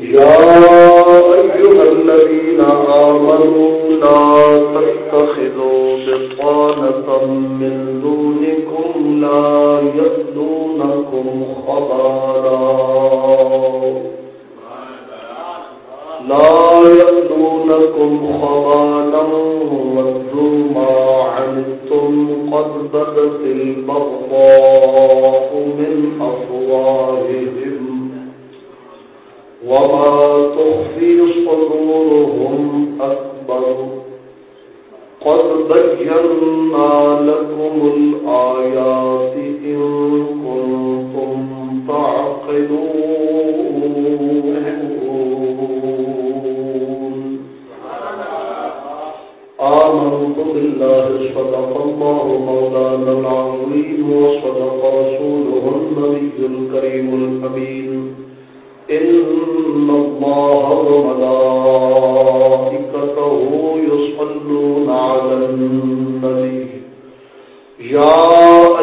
يا أيها الذين آمنوا لا تتخذوا بطانة من دونكم لا يألونكم خبالا. لا يألونكم خبالا ودوا ما عنتم قد بدت البغضاء من أفواههم وما تخفي صدورهم أكبر قد بينا لكم الآيات إن كنتم تعقلون آمنت بالله صدق الله مولانا العظيم وصدق رسوله النبي الكريم الأمين إن الله وملائكته يصلون على النبي. يا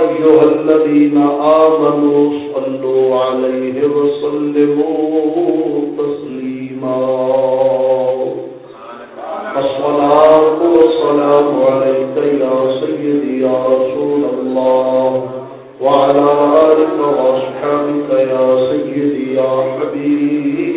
أيها الذين آمنوا صلوا عليه وسلموا تسليما. الصلاة والسلام عليك يا سيدي يا رسول الله وعلى آلك وأصحابك يا سيدي يا حبيب.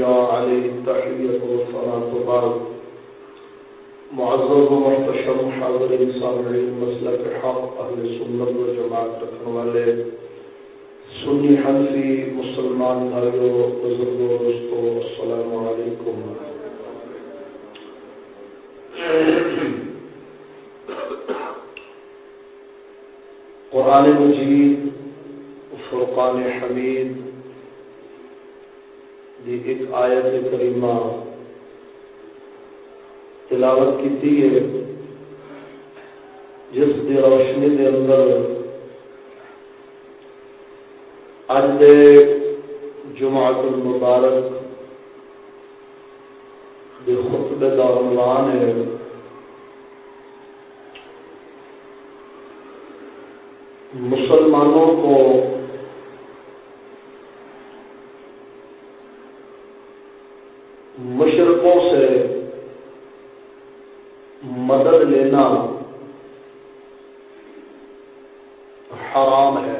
والسلام عليك يا سيدي خاتم النبيين والصلاة ومحتشم حاضر مسلك حق أهل رکھنے والے سنی حنفی مسلمان بھائیو بزرگوں دوستو، السلام علیکم. قرآن مجید، فرقان حمید جی، دی ایک آیت کریمہ تلاوت کی ہے۔ جس دی روشنی دے اندر اج دے المبارک دے خطبے دا عنوان ہے۔ مسلمانوں کو مشرقوں سے مدد لینا حرام ہے۔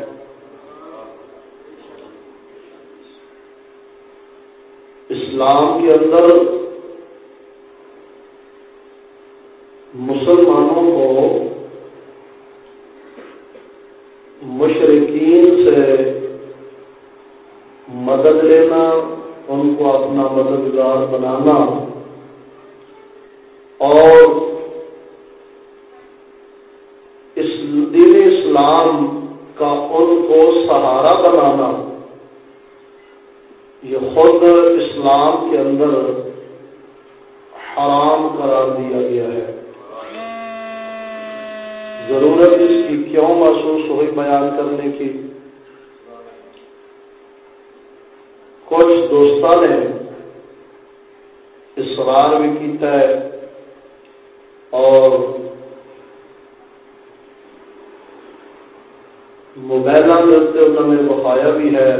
اسلام کے اندر مسلمانوں کو مشرقین سے مدد لینا، ان کو اپنا مددگار بنانا اور اس دین اسلام کا ان کو سہارا بنانا۔ یہ خود اسلام کے اندر حرام قرار دیا گیا ہے۔ ضرورت اس کی کیوں محسوس ہوئی بیان کرنے کی؟ کچھ دوستوں نے اصرار بھی کیتا ہے اور موبائل انہوں نے بخایا بھی ہے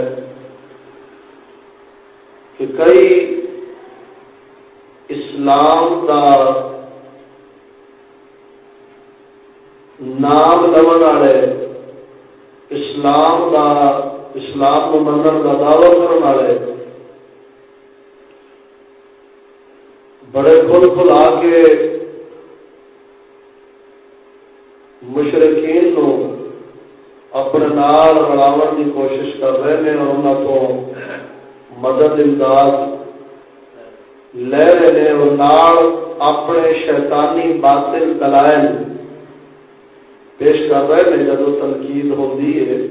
کہ کئی اسلام کا نام لون والے اسلام کا اسلام کو منن کا دعوی کرنے والے بڑے کھل کھل آ کے مشرقین نو اپنے نال رلاو کی کوشش کر رہے ہیں اور انہوں کو مدد امداد لے رہے ہیں اور نال اپنے شیطانی باطل دلائل پیش کر رہے ہیں جب تنقید ہوتی ہے۔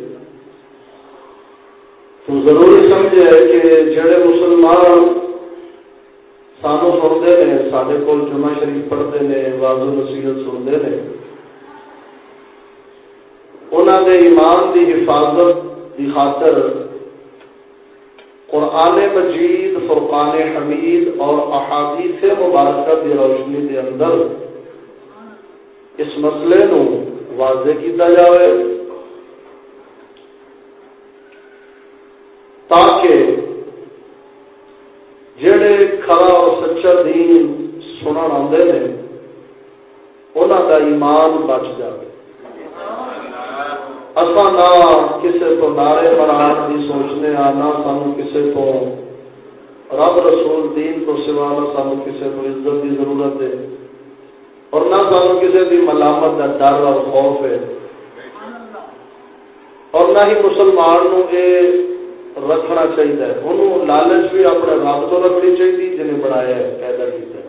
تو ضروری سمجھے کہ جڑے مسلمان سان سنتے ہیں سارے کول جمعہ شریف پڑھتے ہیں، واضح نصیحت سنتے ہیں۔ انہوں نے ایمان دی حفاظت دی خاطر قرآن مجید، فرقان حمید اور احادیث مبارکہ کی روشنی کے اندر اس مسئلے نو واضح کیتا جائے تاکہ جڑے کھڑا اور سچا دین سنن آتے ہیں انہوں کا ایمان بچ جائے اصا نہ کسی تو نعرے مران کی سوچنے آ نہ سانو کسی تو رب رسول دین تو سوا نہ سانو کسی کو عزت کی ضرورت ہے اور نہ سانو کسی کی ملامت کا ڈر اور خوف ہے اور نہ ہی مسلمان نو یہ رکھنا چاہیے انہوں لالچ بھی اپنے رب تو رکھنی چاہیے جنہیں بنایا ہے پیدا کیا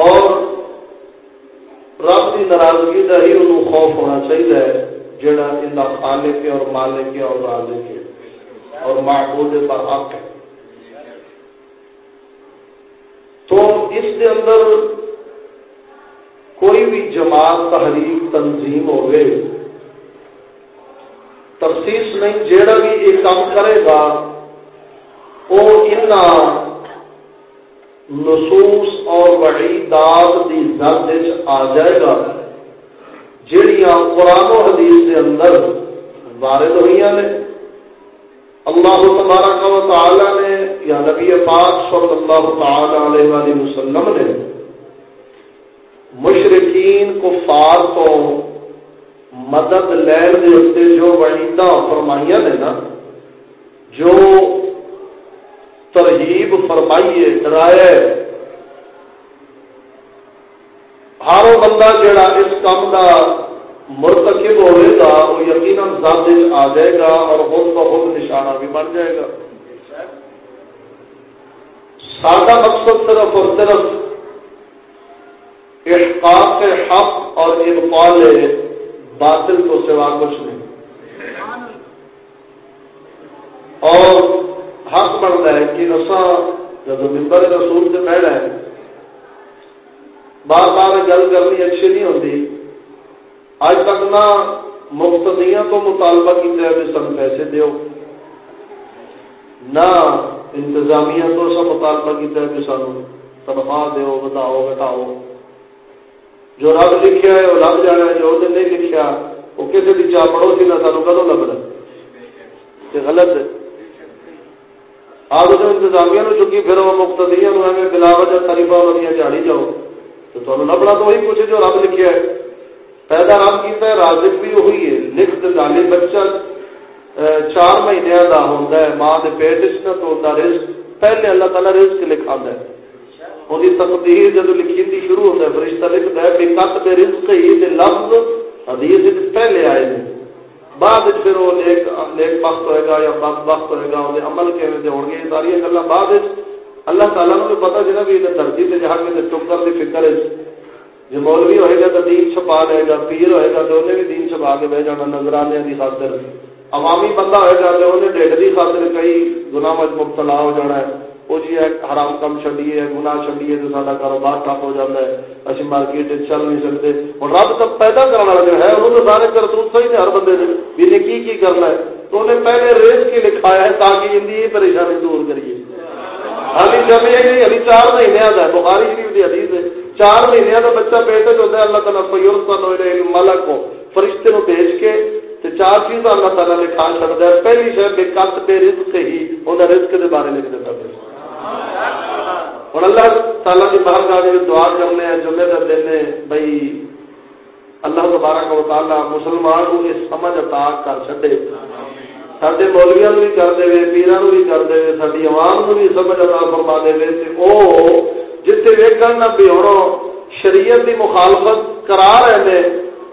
اور رب کی ناراضگی کا ہی انہوں خوف ہونا چاہیے جڑا ان کا خالق اور مالک اور رازق ہے اور معبود پر حق ہے۔ تو اس کے اندر کوئی بھی جماعت، تحریک، تنظیم ہوگی تفصیص نہیں، جیڑا بھی یہ کام کرے گا وہ ان نصوص اور وعیدات دی زد آ جائے گا۔ جہیا قرآن و حدیث کے اندر وارد ہوئی نے، اللہ تبارک و تعالی نے یا نبی پاک صلی اللہ تعالی علیہ وآلہ وسلم نے مشرقین کفار تو مدد لین دے اتنے جو وعیدہ فرمائیاں نے نا، جو ترہیب فرمائیے ڈرائے ہر وہ بندہ جڑا اس کام کا مرتکب ہوئے گا، وہ یقیناً ذات آ جائے گا اور خود بخود نشانہ بھی بن جائے گا۔ سادہ مقصد صرف اور صرف احقاق حق اور انفال باطل کو سوا کچھ نہیں۔ اور حق بنتا ہے کہ اصا جب ممبر رسول سے بہ رہے ہیں بار بار گل کرنی اچھی نہیں ہوتی اج تک نہ مفتدیاں تو مطالبہ کیا ہے سن پیسے دیو۔ نہ انتظامیہ تو سب مطالبہ کیا کہ سن تنخواہ دیو، بتاؤ بتاؤ جو رب لکھا ہے، وہ رب جانا جو نہیں لکھا وہ کسی بھی چاہ پڑوسی نہ سانو کدو لگنا غلط ہے۔ آپ جو انتظامیہ چکی پھر وہ مقتدیاں نو ایویں بلا وجہ والی جاڑی جاؤ۔ تو تمہیں لبنا تو وہی کچھ جو رب لکھیا ہے۔ پیدا رب کیتا ہے، رازق بھی وہی ہے۔ لکھ دالی بچہ چار مہینے کا ہوتا ہے۔ ماں کے پیٹ نہ ہوتا رزق۔ پہلے اللہ تعالیٰ رزق لکھا ہے۔ وہ تقدیر جب لکھی تھی شروع ہوتا ہے، فرشتہ لکھتا ہے کہ کت کے رزق ہی لفظ حدیث پہلے آئے ہیں بعد پھر وہ نیک نیک وقت ہوئے گا یا بد وقت ہوئے گا وہ عمل کے ہو گے ساری گلا بعد اللہ تعالیٰ نے پتا چلا بھی دھرتی سے جا کے چپ کر کی فکر ہے جی مولوی ہوئے گا تو دین چھپا لے گا، پیر ہوئے گا تو انہیں بھی دین چھپا کے بہ جانا نظرانے کی خاطر۔ عوامی بندہ ہوئے گا تو انہیں ڈیڈ کی خاطر کئی گنا مبتلا ہو جانا ہے۔ وہ جی ہے حرام کم چڈیے گنا چڈیے تو سارا کاروبار ٹھپ ہو جاتا ہے۔ اچھی مارکیٹ چل نہیں سکتے اور رب تک پیدا کرنے والا جو ہے، انہوں نے سارے کرتوت صحیح نے ہر بندے نے۔ بھی نے کی کی کرنا ہے؟ تو انہیں پہلے ریس کی لکھایا ہے تاکہ ان کی پریشانی دور کریے۔ ابھی جب یہ ابھی چار مہینے کا ہے، بخاری شریف کی حدیث ہے۔ چار مہینے کا بچہ پیٹ جو ہے، اللہ تعالیٰ فیور ملک کو فرشتے نو بھیج کے چار چیزاں اللہ تعالیٰ نے کھا چڑھتا ہے۔ پہلی شہر بے کت بے رزق ہی انہیں رزق کے بارے لکھ دیتا پھر اور اللہ تعالیٰ کی باہر کا دعا کرنے ہیں، جمعے کا دن بھائی اللہ دوبارہ کا تعالیٰ مسلمان کو یہ سمجھ عطا کر چڈے سارے مولویا بھی کر دے پیران بھی کر دے ساری عوام کو بھی سمجھ عطا فرما دے وہ جتنے ویکن نہ بھی ہوں شریعت کی مخالفت کرا رہے ہیں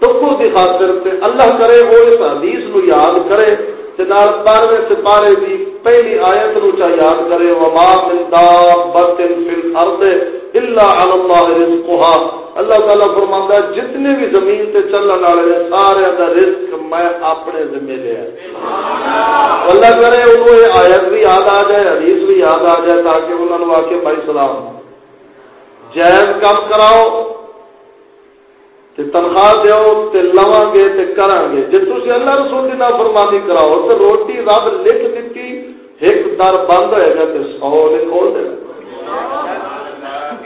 ٹکو کی خاطر اللہ کرے وہ اس حدیث کو یاد کرے بارہویں سپارے کی پہلی آیت نو چا یاد کرے وما من دابت فی الارض الا علی اللہ رزقها۔ اللہ تعالیٰ فرماتا ہے جتنے بھی زمین سے چلنے والے سارے کا رزق میں اپنے ذمے لیا اللہ کرے انہوں یہ آیت بھی یاد آ جائے حدیث بھی یاد آ جائے تاکہ انہوں نے آ کے بھائی سلام جائز کام کراؤ تنخواہ دو تے لوا گے تے گے جی تھی اللہ رسول کی نافرمانی کراؤ تو روٹی رب لکھ دیتی ایک در بند ہوئے گا تو سو نے کھول دے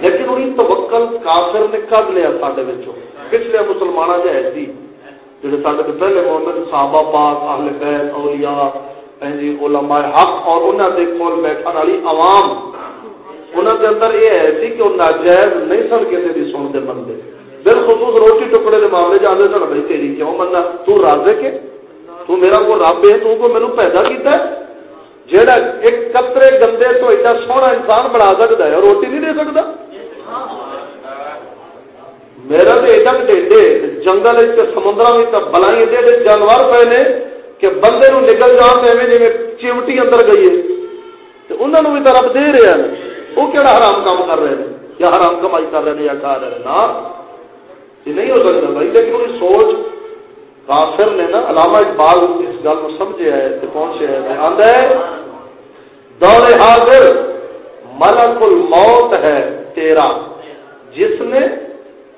لیکن وہی توکل کافر نے کد لیا سارے پچھلے مسلمان جہاز سی جڑے سارے پہلے محمد صحابہ پاک، اہل بیت، اولیاء جی علماء حق، اور انہوں نے کول بیٹھنے والی عوام انہوں کے اندر یہ ہے جی کہ وہ ناجائز نہیں سن کسی سنتے بندے۔ بالخصوص روٹی ٹکڑے کے معاملے جانے سن بھائی تیری کیوں مننا تو رازے کے تو میرا کو رب ہے، تو کو میرے پیدا کیتا ہے۔ جہاں ایک کترے گندے تو ایڈا سونا انسان بنا سکتا ہے روٹی نہیں دے سکتا میرا تو ایڈا ڈیڈے، جنگل سمندر میں بلائی ایڈے جانور پے نے کہ بندے نو نکل جان ایویں جی چمٹی اندر گئی ہے۔ تو انہوں بھی تو رب دے رہے ہیں۔ وہ کہڑا حرام کام کر رہے ہیں؟ یا حرام کمائی کر رہے ہیں یا کھا رہے ہیں؟ نا یہ نہیں ہو سکتا بھائی، لیکن وہی سوچ کافر نے نا علامہ اقبال اس گل کو سمجھے ہے تو پہنچے ہے، میں آدھا ہے، دور حاضر، ملک الموت ہے تیرا۔ جس نے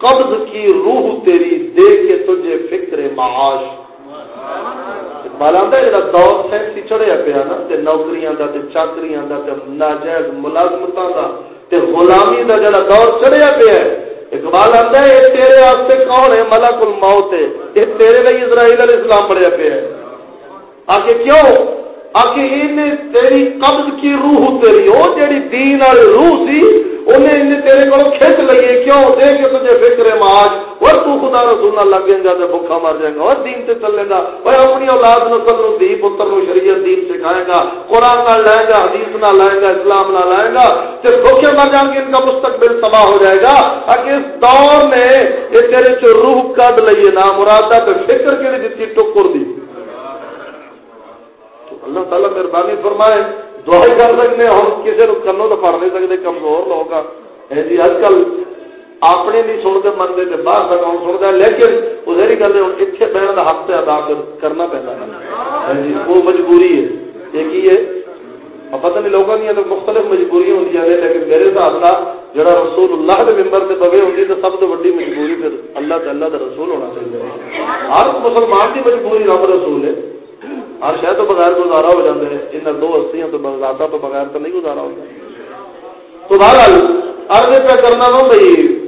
قبض کی روح تیری دے کے تجھے فکر معاش۔ بالا جا دور سینسی چڑھیا پیا نا، تے نوکریاں دا، تے چاکریاں دا، تے ناجائز ملازمتاں دا، تے غلامی دا جڑا دور چڑھیا پیا ہے۔ اقبال آتا ہے، یہ تیرے واسطے کون ہے؟ ملک الموت ہے۔ یہ تیرے لیے اسرائیل علیہ السلام بڑے پہ ہے آگے کیوں؟ آگے تیری قبض کی روح تیری وہ جیڑی دین والی روح سی انہیں انہیں تیرے کو کھچ لئیے کیوں دے کے تجھے فکر ہے ماج اور تو خدا رسول لگ جائے گا بھوکا مر جائے گا اور دین سے چلے گا اور اپنی اولاد نسل نو دی پتر نو شریعت دین سکھائے گا قرآن نہ لائے گا حدیث نہ لائے گا اسلام نہ لائے گا تو بھوکے مر جائیں گے ان کا مستقبل تباہ ہو جائے گا تاکہ اس دور میں یہ تیرے چو روح کد لئیے نا مرادہ تو فکر کے لیے دیتی ٹکر دی اللہ تعالیٰ مہربانی فرمائے دعا کر سکتے ہم کسی کو کنوں تو پڑھ نہیں سکتے، کمزور لوگ ہاں جی اج کل اپنے نہیں سنتے منتے تو باہر کا کام سنتا لیکن وہ سی گل ہوں اتنے بہن کا حق ادا کرنا پہنا ہے ہاں جی وہ مجبوری ہے۔ یہ کی ہے؟ پتہ نہیں لوگوں کی تو مختلف مجبوری ہوں لیکن میرے حساب سے جڑا رسول اللہ کے ممبر سے بوے ہوتی تو سب تو ویڈی مجبوری پھر اللہ سے اللہ کا رسول ہونا چاہیے۔ ہر مسلمان کی مجبوری رب رسول ہے۔ ہر شہر تو بغیر گزارا ہو جاتے ہیں۔ ان دو ہستیاں تو زیادہ تو بغیر تو نہیں گزارا ہوتا۔ تو بہرحال ارد پہ کرنا نا بھائی۔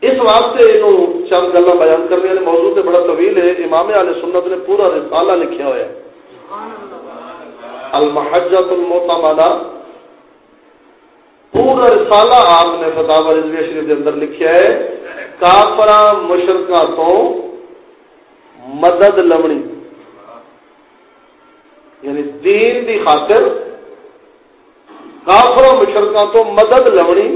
اس واسطے یہ چند گلا بیان کرنے والے موضوع سے بڑا طویل ہے۔ امام علیہ سنت نے پورا رسالہ لکھا ہوا ہے۔ المحجت الموتمدہ پورا رسالہ آپ نے فتح رضوی شریف کے اندر لکھا ہے۔ کافرا مشرقہ تو مدد لمنی۔ یعنی دین دی خاطر کافر مشرقہ تو مدد لونی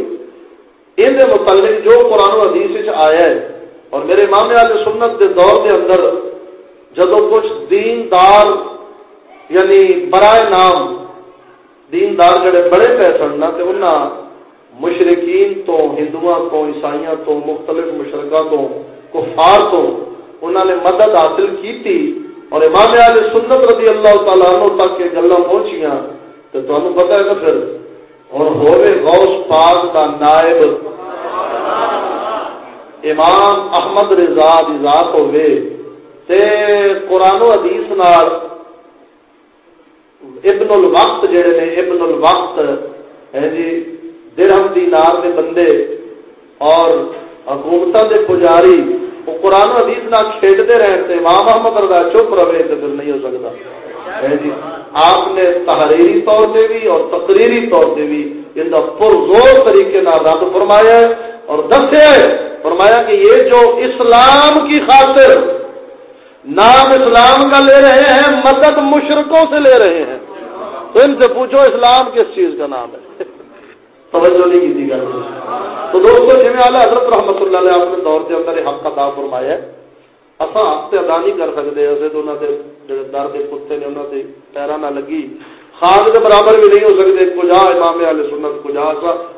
ان متعلق جو قرآن و حدیث آیا ہے، اور میرے مامے والے سنت کے دور کے اندر جدو کچھ دیندار یعنی برائے نام دیندار جڑے بڑے پہ سڑنا تو انہوں مشرقین تو ہندو تو عیسائی تو، مختلف مشرقہ تو، کفار تو انہوں نے مدد حاصل کی تھی اور امام علیہ سنت رضی اللہ تعالیٰ عنہ تک یہ گلا پہنچیاں تو تمہیں پتا ہے نا پھر؟ اور ہوئے غوث پاک کا نائب۔ امام احمد رضا دی ذات ہوئے تے قرآن و حدیث نال ابن الوقت جڑے نے، ابن الوقت، ہے جی درہم دینار دے بندے اور حکومتوں دے پجاری وہ قرآن حدیث نہ کھیلتے رہتے ماں محمد رضا چپ رہے تو پھر نہیں ہو سکتا۔ جی۔ آپ نے تحریری طور سے بھی اور تقریری طور سے بھی ان کا پرزور طریقے رد فرمایا ہے اور دسے فرمایا کہ یہ جو اسلام کی خاطر نام اسلام کا لے رہے ہیں مدد مشرقوں سے لے رہے ہیں۔ تو ان سے پوچھو اسلام کس چیز کا نام ہے؟ توجہ نہیں کی گل تو دوستو جی آلہ حضرت رحمت اللہ علیہ اپنے دور کے اندر حق ادا فرمایا اصا حق سے ادا نہیں کر سکتے اسے تو انہوں کے در کے کتے نے انہوں کے پیرا نہ لگی، خان کے برابر بھی نہیں ہو سکتے کجا امام علیہ سنت، کجا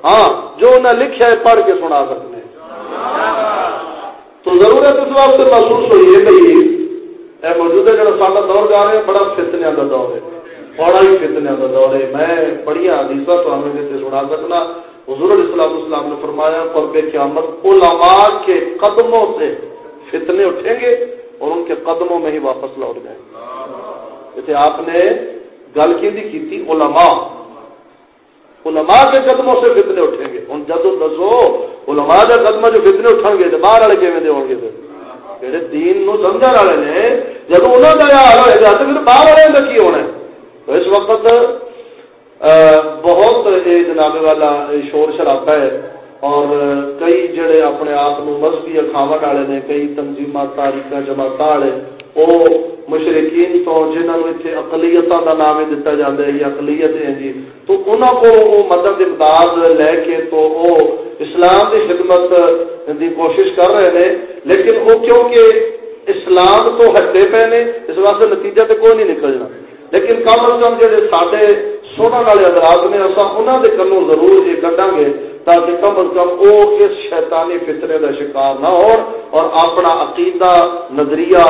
ہاں جو انہیں لکھا ہے، پڑھ کے سنا سکتے تو ضرورت اس وقت محسوس ہوئی ہے کہ موجودہ جڑا سارا دور جا رہے ہیں، بڑا فتنیا کا دور ہے۔ بڑا ہی فتنیا کا دور ہے میں بڑھیا حدیثہ تو ہمیں سنا سکنا۔ حضور علیہ السلام اسلام نے فرمایا قرب قیامت علماء کے قدموں سے فتنے اٹھیں گے اور ان کے قدموں میں ہی واپس لوٹ جائیں گے۔ جیسے آپ نے گل کی دی کی تھی علماء۔ علماء کے قدموں سے فتنے اٹھیں گے۔ ان جدو دسو، علماء کے قدم جو فتنے اٹھن گے تو باہر والے کیون دے گے پھر؟ جہے دین نو سمجھ والے نے جب انہوں کا حال ہوئے گا تو پھر باہر والے کا کی ہونا ہے؟ تو اس وقت بہت جناب والا شور شرابا ہے اور کئی جڑے اپنے آپ مذہبی اخاوٹ والے نے، کئی تنظیمات تاریخ جماعت والے، وہ مشرقین تو جنہوں اتنے اقلیت کا نام دتا جاتا ہے، یہ اقلیت ہے جی۔ تو انہوں کو وہ مدد امداد لے کے تو وہ اسلام کی خدمت کی کوشش کر رہے ہیں لیکن وہ کیونکہ اسلام تو ہٹے پے نے، اس واسطے نتیجہ تو کوئی نہیں نکلنا لیکن کم از کم جہے سارے سونا والے ادراک نے اصا انہوں کے ضرور یہ کٹا گے تاکہ کم از کم وہ اس شیطانی فطرے کا شکار نہ ہو اور اپنا عقیدہ، نظریہ،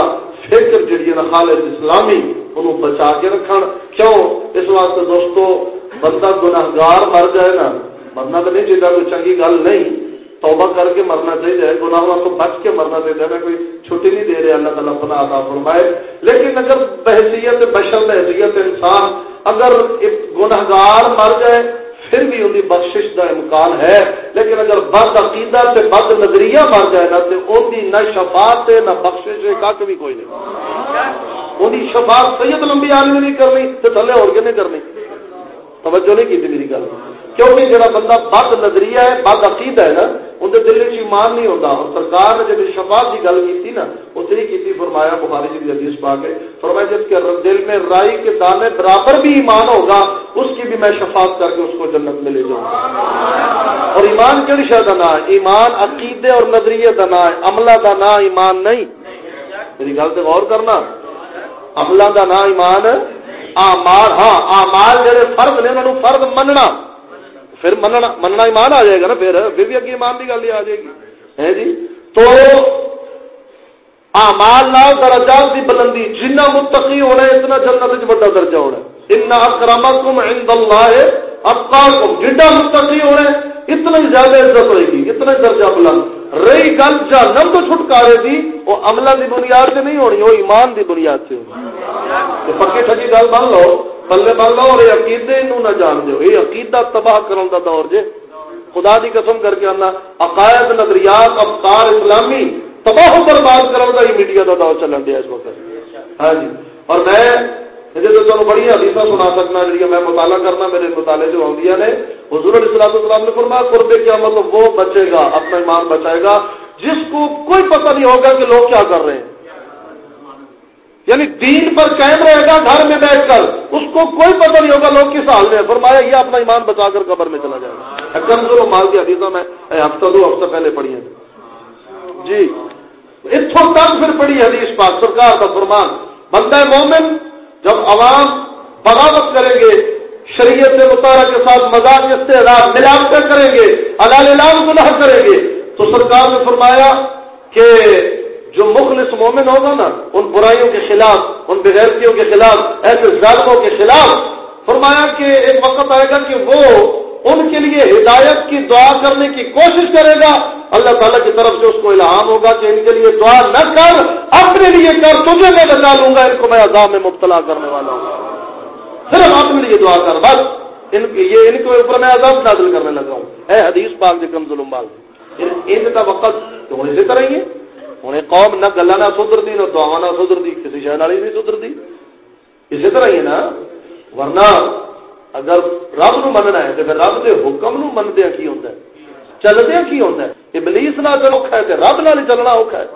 فکر جڑی نا خالد اسلامی، انہوں بچا کے رکھن۔ کیوں؟ اس واسطے دوستو، بندہ گناہگار مر جائے نا۔ مرنا تو نہیں چاہیے کوئی چنگی گل نہیں۔ توبہ کر کے مرنا چاہیے گناہوں کو بچ کے مرنا چاہیے کوئی چھٹی نہیں دے رہے، اللہ تعالیٰ اپنا عطا فرمائے۔ لیکن اگر بحثیت، بشر بحثیت انسان اگر گناہگار مر جائے، پھر بھی ان کی بخشش کا امکان ہے۔ لیکن اگر بد عقیدہ سے بد نظریہ مر جائے نا تو ان کی نہ شفاعت ہے نہ بخشش ہے کک بھی کوئی نہیں۔ ان کی شفاعت سید لمبی آدمی نہیں کرنی تو تھلے ہو کے نہیں کرنی؟ توجہ نہیں کی میری گل۔ کیونکہ جڑا بندہ بد نظریہ ہے، بد عقید ہے نا اندر دل چ ایمان نہیں ہوتا اور سرکار نے جب شفاعت کی گل کی نا اتنی کی فرمایا بخاری جی حدیث پا کے۔ فرمایا جس کے دل میں رائی کے دانے برابر بھی ایمان ہوگا، اس کی بھی میں شفاعت کر کے اس کو جنت میں لے جاؤں۔ گا اور ایمان کہڑی شاید نہ ہے؟ ایمان عقیدے اور نظریے کا نہ ہے۔ عملہ کا نہ ایمان نہیں۔ میری گل سے غور کرنا۔ عملہ کا نہ ایمان آمال ہاں آمال جڑے فرد نے انہوں فرد مننا۔ پھر مننا مننا ایمان آ جائے گا نا پھر پھر بھی اگی ایمان کی گل آ جائے گی۔ ہے جی؟ تو آمال نال درجات کی بلندی جنہ متقی ہونا ہے اتنا جنت بڑا درجہ ہونا ہے۔ ان اکرمکم عند اللہ اتقاکم جڈا متقی ہونا ہے اتنا زیادہ عزت ہوئے گی اتنا درجہ بلند۔ رہی گل جہنم تو چھٹکارے دی وہ عملہ دی بنیاد سے نہیں ہونی وہ ایمان دی بنیاد سے ہونی۔ پکی ٹھکی گل بن لو۔ پلے بن لو اور عقیدے نو نہ جان دو یہ عقیدہ تباہ کرن دا دور جے خدا دی قسم کر کے آنا عقائد نظریات افکار اسلامی تباہ برباد کرن دا ہی میڈیا دا دور چلن دیا اس وقت ہاں جی اور میں جی تو تمہیں بڑی حدیثہ سنا سکنا جی میں مطالعہ کرنا میرے مطالعے جو آدیا نے حضور علیہ السلام السلام نے فرمایا قربے کیا مطلب وہ بچے گا اپنا ایمان بچائے گا جس کو کوئی پتہ نہیں ہوگا کہ لوگ کیا کر رہے ہیں یعنی دین پر قائم رہے گا، گھر میں بیٹھ کر۔ اس کو کوئی پتہ نہیں ہوگا لوگ کس حال میں فرمایا، یہ اپنا ایمان بچا کر قبر میں چلا جائے گا۔ کمزور مال کی حدیثہ میں ہفتہ دو ہفتہ پہلے پڑھی ہے۔ جی۔ اتوں تک پھر پڑھی حدیث پاک۔ سرکار کا فرمان، بندہ مومن جب عوام بغاوت کریں گے، شریعت سے مطالعہ کے ساتھ مزاج استعداد ملاپ کریں گے ادال گناہ کریں گے، تو سرکار نے فرمایا کہ جو مخلص مومن ہوگا نا، ان برائیوں کے خلاف، ان بغیرتیوں کے خلاف، ایسے ظالموں کے خلاف، فرمایا کہ ایک وقت آئے گا کہ وہ ان کے لیے ہدایت کی دعا کرنے کی کوشش کرے گا۔ اللہ تعالیٰ کی طرف سے اس کو الہام ہوگا کہ ان کے لیے دعا نہ کر، اپنے لیے کر، تجھے میں بچا لوں گا، ان کو میں عذاب میں مبتلا کرنے والا ہوں۔ صرف اپنے لیے دعا کر، بس۔ ان یہ، ان کے اوپر میں عذاب نازل کرنے لگا ہوں۔ اے حدیث، پاک جکم ظلم بال ان کا وقت تو اسی طرح ہی ہے ہوں قوم نہ گلا نہ سدھرتی نہ دعا نہ سدھرتی کسی شہر والی نہیں سدھرتی اسی طرح ہی نا ورنہ اگر رب نو مننا ہے تو پھر رب کے حکم نو مندیا کی ہوتا ہے چلدیا کی ہوتا ہے ابلیس نہ چلو ہے رب نہ چلنا اوکھا ہے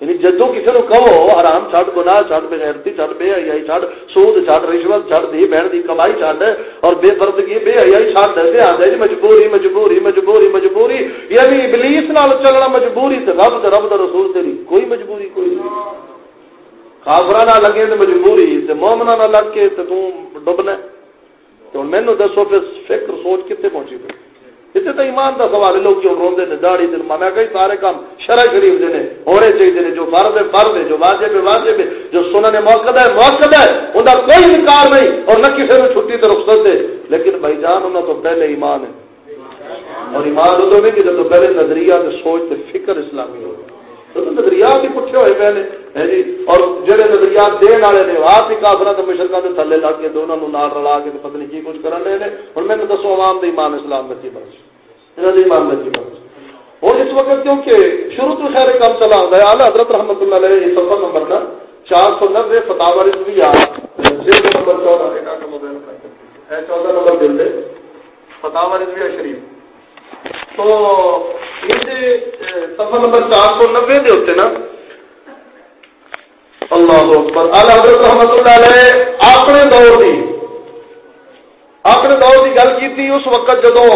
یعنی جدو کسی نے کہو آرام چڈ گنا چڈ بغیرتی چڈ بے حیائی چڈ سود چڈ رشوت چڈ دی بہن دی کمائی چڈ اور بے پردگی بے حیائی چڈ سے آدھے جی مجبوری مجبوری مجبوری مجبوری یعنی ابلیس نال چلنا مجبوری تے رب تے رب دا رسول تیری کوئی مجبوری، کوئی نہیں۔ کافرا نہ لگے تو مجبوری تے مومنا نہ لگ کے تے تو ڈبنا تو مینو دسو پھر فکر سوچ کتنے پہنچی پی اتنے تو ایمان کا سوال ہے لوگ کیوں روندے نے، داڑھی دن، میں کئی سارے کام شرح شریف دے ہونے چاہیے نے، جو فرض ہے فرض ہے، جو واجب ہے واجب ہے، جو سننے موقع ہے موقع ہے، ان کا کوئی انکار نہیں، اور نہ کسی نے چھٹی تو رخصت ہے۔ لیکن بھائی جان انہوں تو پہلے ایمان ہے۔ اور ایمان ادو نہیں کہ جب پہلے نظریہ سوچ فکر اسلامی ہو نظریات ہی پٹھے ہوئے پہلے۔ جی؟ اور جہے نظریات دن والے نے آپ ہی کافر تو مشرقہ کے تھلے لگ کے دونوں نال رلا کے پتہ نہیں کی کچھ کر رہے ہیں میں دسو عوام کے ایمان اسلام میں کی بس انہوں ایمان میں کی اور اس وقت کیونکہ شروع تو خیر کام چلا ہوتا ہے آلہ حضرت رحمت اللہ علیہ سفر نمبر نا چار سو نبے فتح نمبر چودہ چودہ نمبر دل دے فتح شریف۔ تو سفر نمبر چار سو نبے دے ہوتے نا، اللہ اکبر۔ اعلیٰ حضرت رحمت اللہ علیہ اپنے دور کی اپنے دور کی گل کی اس وقت جدو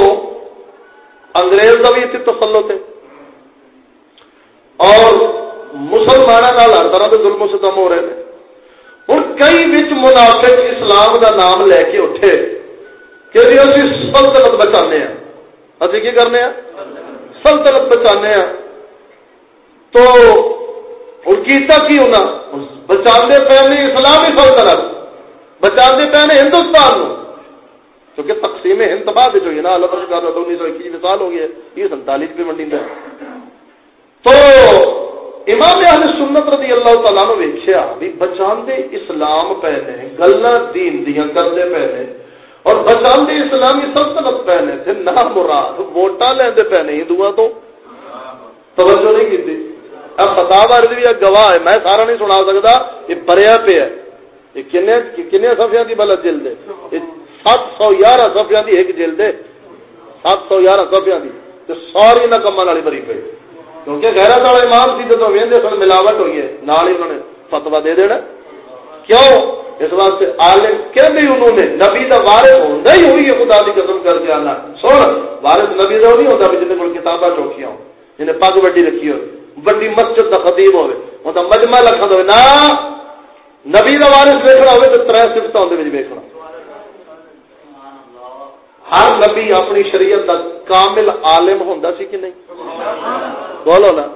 انگریز کا بھی اتنے تسلط ہے۔ اور مسلمانوں ہر طرح کے ظلم و ستم ہو رہے ہیں۔ ہوں کئی بچ منافق اسلام کا نام لے کے اٹھے کہ سلطنت بچانے ہیں۔ ابھی کی کرنے ہیں؟ سلطنت بچانے ہیں۔ تو کیتا کی ہونا؟ بچا پہ اسلامی سلطنت بچا پہ ہندوستان کیونکہ تقسیم ہند بعد جو ہے نا، اللہ کر انیس سو اکیس سال ہو گیا یہ سنتالیس بھی منڈی ہے تو امام اہل سنت رضی اللہ تعالیٰ نے ویچیا بھی بچاندے اسلام پہ نے گلا دین دیا کرتے پہ اور بچاندے اسلامی سلطنت پہنے تھے نہ مراد ووٹا لیندے پہنے ہندو تو۔ توجہ نہیں کی اب فتح بھی گواہ ہے، میں سارا نہیں سنا سکتا، یہ بریا پہ ہے۔ یہ کن سفیا کی بلد جلد ہے۔ سات سو یارہ سفیا کی ایک جلد ہے سات سو یارہ سفیا کی ساری نہ کما والی بری پہ کیونکہ غیرت والا ایمان سی تو وہدے سن، ملاوٹ ہوئی ہے، نال ہی انہوں نے فتوا دے دینا۔ کیوں؟ اس واسطے عالم کہ بھی انہوں نے نبی کا وارث ہوتا ہی ہوئی ہے، خدا کی قسم کر کے آنا سن، وارث نبی کا نہیں ہوتا جن کو کتاباں چوکیاں ہو جنہیں پگ وڈی رکھی ہو وڈی مسجد کا خطیب ہوے وہ تو مجمع لکھا ہوئے۔ نا نبی کا وارث ویکنا ہوئے تو تر سفت ویکنا ہر نبی اپنی شریعت کا کامل عالم ہوں سی کہ نہیں؟ بولو نا۔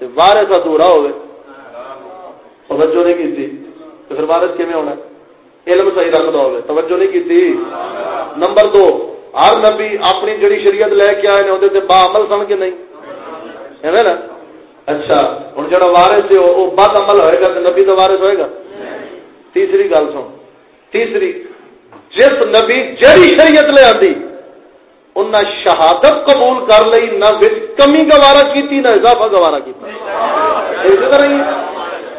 وارث ادھورا ہوئے توجہ نہیں کی تھی تو پھر وارث کیون ہونا؟ علم صحیح رکھتا ہوگا توجہ نہیں کی تھی نمبر دو، ہر نبی اپنی جڑی شریعت لے کے آئے وہ با عمل سن کے نہیں؟ ہے نا۔ اچھا ہوں جا وارث ہے وہ بد عمل ہوئے گا تو نبی کا وارث ہوئے گا؟ تیسری گل سن۔ تیسری جس نبی جڑی شریعت لے آتی انہیں شہادت قبول کر لی نہ کمی گوارا کی نہ اضافہ گوارا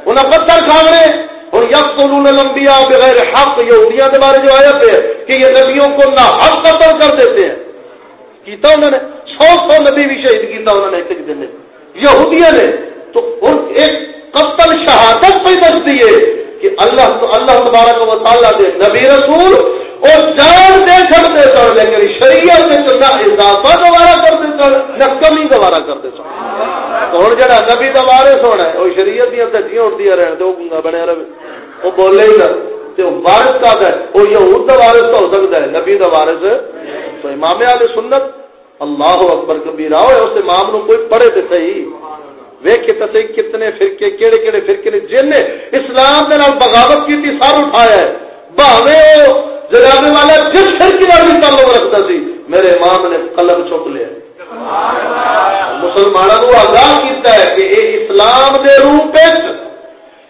انہیں پتھر کھانے اور یقین لمبیا بغیر حق یہودیاں کے بارے جو آیا تھے کہ یہ نبیوں کو نہ حق قتل کر دیتے ہیں۔ کیتا انہوں نے سو سو نبی بھی شہید کیتا انہوں نے ایک دن یہودیاں نے تو ایک قتل شہادت پہ دستی ہے کہ اللہ اللہ تبارک و تعالیٰ دے نبی رسول اور جان دے چڑھتے سن لیکن شریعت نہ اضافہ دوبارہ کرتے سن نہ کمی دوبارہ کرتے سن تو ہوں جا نبی کا وارس ہونا ہے وہ شریعت دیا دجیاں اٹھتی رہے تو گنگا بنیا رہے۔ وہ بولے ہی نہ۔ وارس کا ہے وہ یہود کا وارث ہو سکتا ہے، نبی کا وارث۔ تو امام علیہ سنت، اللہ اکبر کبھی راؤ ہے اس امام نو کوئی پڑھے تو صحیح۔ ویکھے تو صحیح کتنے فرقے کہڑے کہڑے فرقے نے جن نے اسلام کے بغاوت کی تھی سر اٹھایا ہے۔ بھاوے جناب والا جس فرقے نال بھی تعلق رکھتا سی۔ میرے امام نے قلم چک لیا۔ مسلمانوں کو آگاہ کیتا ہے کہ یہ اسلام کے روپ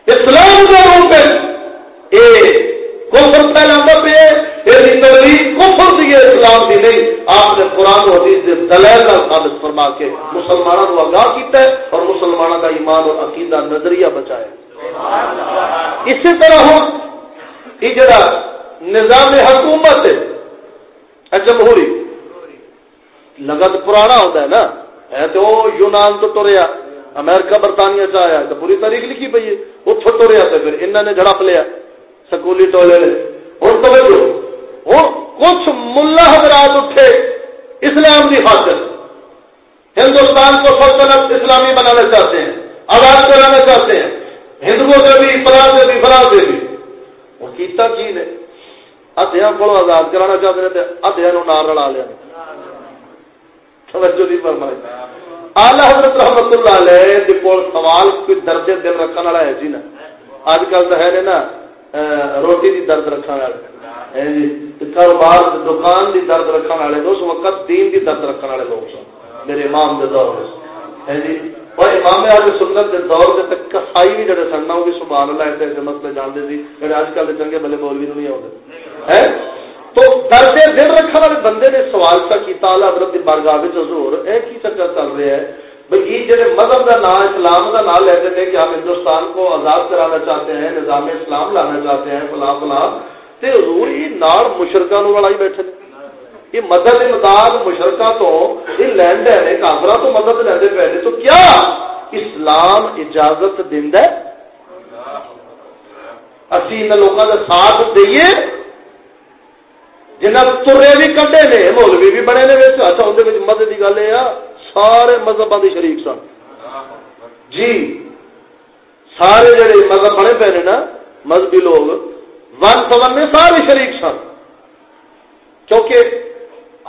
اسلام کے روپ کفر پہلا پہ یہ تقریب کفر دی اسلام کی نہیں۔ آپ نے قرآن و حدیث سے دلائل کا ثابت فرما کے مسلمانوں کو آگاہ کیتا ہے اور مسلمانوں کا ایمان اور عقیدہ نظریہ بچایا۔ اسی طرح ہوں یہ جڑا نظام حکومت ہے جمہوری لگت پرانا ہوتا ہے نا ہے تو یونان تو تریا، امریکہ برطانیہ سے آیا، تو پوری تاریخ لکھی پی ہے اتوں تریا تو پھر انہوں نے جڑپ لیا، سکولی ٹولے نے ہوں تو ہوں کچھ ملا حضرات اٹھے اسلام کی خاطر۔ ہندوستان کو سلطنت اسلامی بنانا چاہتے ہیں، آزاد کرانا چاہتے ہیں، ہندوؤں سے بھی، فلاں سے بھی، فلاں سے بھی۔ وہ کیتا کی نے؟ ادیا کو آزاد کرانا چاہتے ہیں ادیا نو نار رلا لیا توجہ نہیں فرمائی۔ آلہ حضرت رحمت اللہ علیہ کو سوال کوئی درد دل رکھنے والا ہے جی نا؟ اج کل تو ہے نا روٹی دی درد رکھنے والے۔ جی؟ کاروبار دکان دی درد رکھنے والے۔ اس وقت دین دی درد رکھنے والے لوگ سن۔ میرے امام دے دور۔ جی؟ اور امام آج سنت دے دور دے تک کسائی بھی جڑے سن وہ بھی سبحان اللہ ایسے مسئلے مطلب جانتے سی، جڑے اج کل چنگے بلے بول بھی نہیں آتے۔ تو درد دل رکھنے والے بندے نے سوال تک کیا حضرت کی بارگاہ حضور اے کی چکر چل رہا ہے؟ بھائی یہ جڑے مذہب کا نام، اسلام کا نام لیتے ہیں کہ ہم ہندوستان کو آزاد کرانا چاہتے ہیں، نظام اسلام لانا چاہتے ہیں، فلاں فلاں۔ تے حضور یہ نال مشرقہ نو لڑائی بیٹھے۔ یہ مدد امداد مشرقہ تو یہ لینڈ ہے کافرا تو مدد لیندے پے تو کیا اسلام اجازت دیندا ہے؟ اسی ان لوگوں کا ساتھ دئیے۔ جنہ ترے بھی کڈے نے، مولوی بھی بنے نے اچھا اندر مدد کی گل یہ سارے مذہب کے شریک سن۔ جی سارے جڑے مذہب بنے پے نے نا، مذہبی لوگ، ون سون نے سارے شریک سن۔ کیونکہ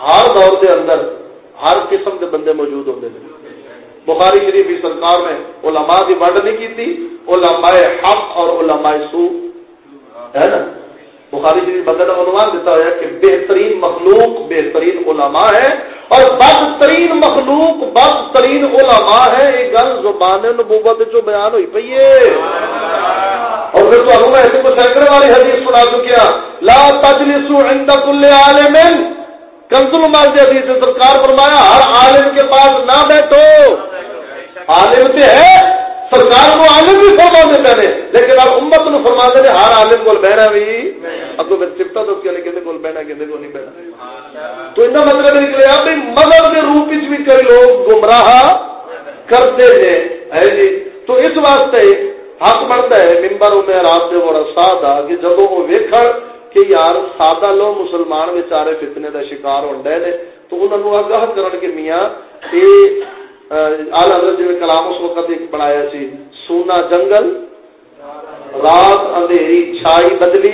ہر دور کے اندر ہر قسم کے بندے موجود ہوتے ہیں۔ بخاری شریف کی سرکار نے علماء کی ونڈ نہیں کی تھی۔ علماء حق اور علماء سو۔ ہے نا؟ بخاری شریف بندہ کا عنوان دیتا ہوا کہ بہترین مخلوق بہترین علماء ہے اور بدترین مخلوق بدترین علماء ہے۔ یہ گل زبان نبوت جو بیان ہوئی پی ہے۔ اور پھر تو میں ایسے کو سینکڑے والی حدیث سنا چکیا لا تجلسو عند کل عالم۔ کنزل مال دی حدیث سرکار فرمایا، ہر عالم کے پاس نہ بیٹھو۔ عالم سے ہے، سرکار کو عالم بھی فرما دیتے ہیں لیکن اب امت نو فرما دے ہر عالم کو بہنا بھی۔ اگو میں سفتا تو کیا کسی کو بہنا کسی کو نہیں بہنا تو ان مطلب نکلے ہاں آپ مذہب کے روپ بھی کئی لوگ گمراہ کرتے ہیں۔ جی؟ تو اس واسطے حق بنتا ہے ممبر میں رات سے بڑا سادہ کہ جب وہ ویکھ کہ یار سادہ لوگ مسلمان بچارے فتنے کا شکار ہو رہے تو انہوں نے آگاہ کرن کے میاں یہ آل حضرت جی کلام اس وقت ایک بنایا سی سونا جنگل رات اندھیری چھائی بدلی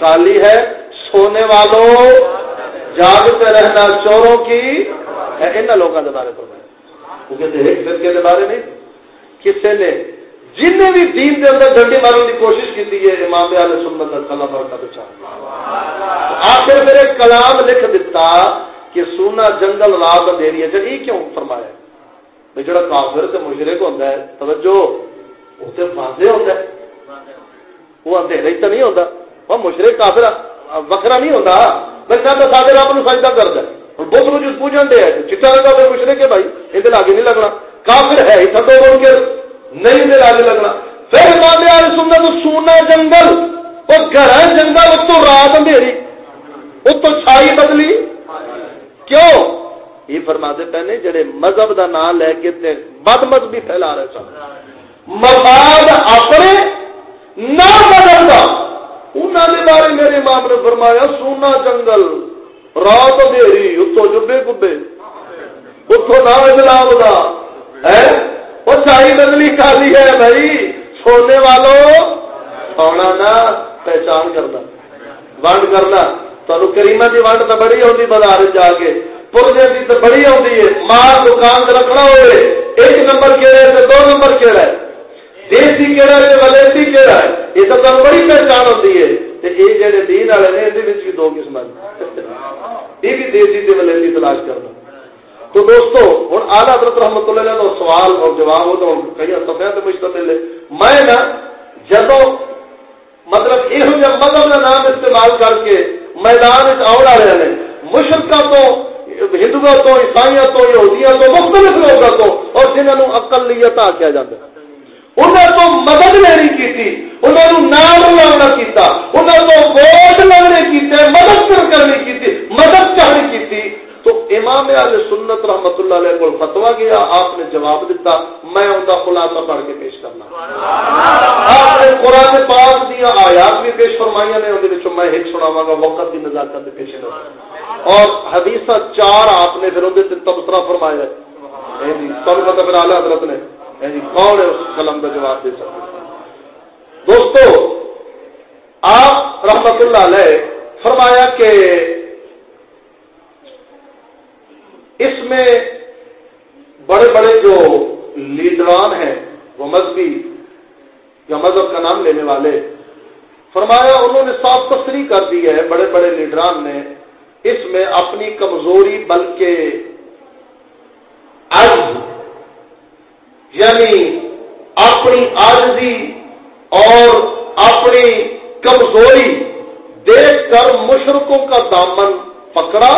کالی ہے سونے والوں جاگتے رہنا چوروں کی ہے ان لوگوں کے بارے پر ایک فرقے کے بارے نہیں کسی نے جن نے بھی دین کے اندر ڈنڈی مارنے کی کوشش کی ہے امام علیہ سنت کلام کا بچا آخر میرے کلام لکھ دیتا کہ سونا جنگل رات اندھیری ہے۔ جی، یہ کیوں فرمایا؟ بھائی، جڑا کافر تے مشرق ہوتا ہے، توجہ، وہ تو ہوتا ہے۔ وہ اندھیرا ہی تو نہیں ہوتا وہ مشرق کافر وکرا نہیں ہوتا بچہ تو سارے رب نو سجدہ کرتا ہے۔ ہوں بت نو پوجن دے چٹا رنگا پھر مشرق ہے بھائی یہ لاگے نہیں لگنا۔ کافر ہے ہی تھدو بول کے نہیں دے لاگے لگنا۔ پھر ماننے سننا تو سونا جنگل اور گھر جنگل اس تو رات اندھیری اس تو چھائی بدلی۔ کیوں؟ یہ فرما دے پہنے جڑے مذہب دا نام لے کے تے بد مذہبی پھیلا رہے سن۔ مفاد اپنے نہ مذہب دا۔ انہوں نے بارے میرے امام نے فرمایا، سونا جنگل، رات دیری اتو جبے کبے اتو نہ اجلاب دا ہے وہ بدلی کالی ہے بھائی سونے والوں سونا نہ، پہچان کرنا ونڈ کرنا۔ تو کریمہ کی ونڈ تو بڑی ہوتی بازار جا کے۔ پرجے کی تو بڑی آتی ہے۔ مال، دکان رکھنا ہوئے۔ ایک نمبر کہڑا ہے دو نمبر کہڑا ہے۔ دیسی کہڑا ہے ولیسی کہڑا ہے۔ یہ تو تمہیں بڑی پہچان ہوتی ہے۔ یہ جہے دین والے نے یہ دو قسم یہ بھی دیسی سے ولیسی تلاش کرنا۔ تو دوستو ہوں آدھا حضرت رحمت اللہ علیہ سوال اور جواب ہو تو کئی سفید مشتمل ہے میں نا جدو مطلب یہ مذہب کا نام استعمال کر کے میدان آؤ رہے ہیں مشرقہ تو ہندو تو عیسائی تو، یہودیاں تو، مختلف لوگوں تو، اور جنہوں اقلیت آخیا جاتا ہے۔ انہوں تو مدد لینی کی تھی انہوں نام لانا کیتا انہوں تو ووٹ لگنے کیتے، مدد کرنی کی تھی مدد چاہنی کی تھی تو امام علیہ سنت رحمت اللہ علیہ کو فتوا گیا، آپ نے جواب دیتا میں ان کا خلاصہ پڑھ کے پیش کرنا۔ آپ نے قرآن پاک دیا آیات بھی پیش فرمائی نے، اندر میں ایک سناوا گا، وقت کی نزاکت پیش نظر اور حدیث چار آپ نے پھر اندر تبصرہ فرمایا۔ ہے تب جی، کا پھر اعلیٰ حضرت نے۔ یعنی کون ہے اس قلم کا جواب دے سکتے؟ دوستو، آپ رحمت اللہ علیہ فرمایا کہ اس میں بڑے بڑے جو لیڈران ہیں، وہ مذہبی یا مذہب کا نام لینے والے، فرمایا انہوں نے صاف تصریح کر دی ہے، بڑے بڑے لیڈران نے۔ اس میں اپنی کمزوری، بلکہ یعنی اپنی آجزی اور اپنی کمزوری دیکھ کر مشرقوں کا دامن پکڑا۔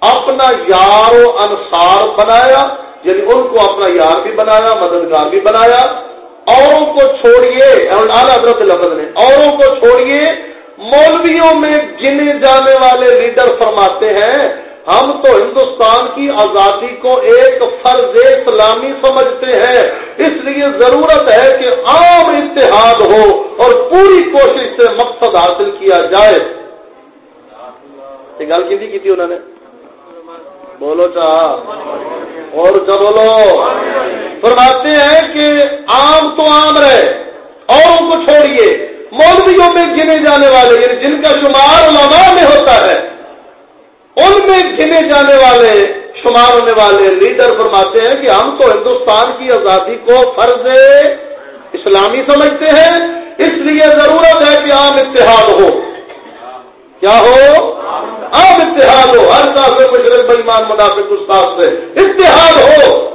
اپنا یار و انصار بنایا یعنی ان کو اپنا یار بھی بنایا، مددگار بھی بنایا۔ اوروں کو چھوڑیے اعلیٰ حضرت لفظ نے اوروں کو چھوڑیے، مولویوں میں گنے جانے والے لیڈر فرماتے ہیں، ہم تو ہندوستان کی آزادی کو ایک فرض اسلامی سمجھتے ہیں۔ اس لیے ضرورت ہے کہ عام اتحاد ہو اور پوری کوشش سے مقصد حاصل کیا جائے۔ گل کی تھی انہوں نے؟ بولو چاہ اور کیا بولو۔ فرماتے ہیں کہ عام تو عام رہے اور ان کو چھوڑیے۔ مولویوں میں گنے جانے والے یعنی جن کا شمار علماء میں ہوتا ہے، ان میں گنے جانے والے، شمار ہونے والے لیڈر فرماتے ہیں کہ ہم تو ہندوستان کی آزادی کو فرض اسلامی سمجھتے ہیں، اس لیے ضرورت ہے کہ عام اتحاد ہو۔ کیا ہو؟ عام اتحاد ہو، ہر کافی مشرق بےمان منافق استاد سے۔ اتحاد ہو۔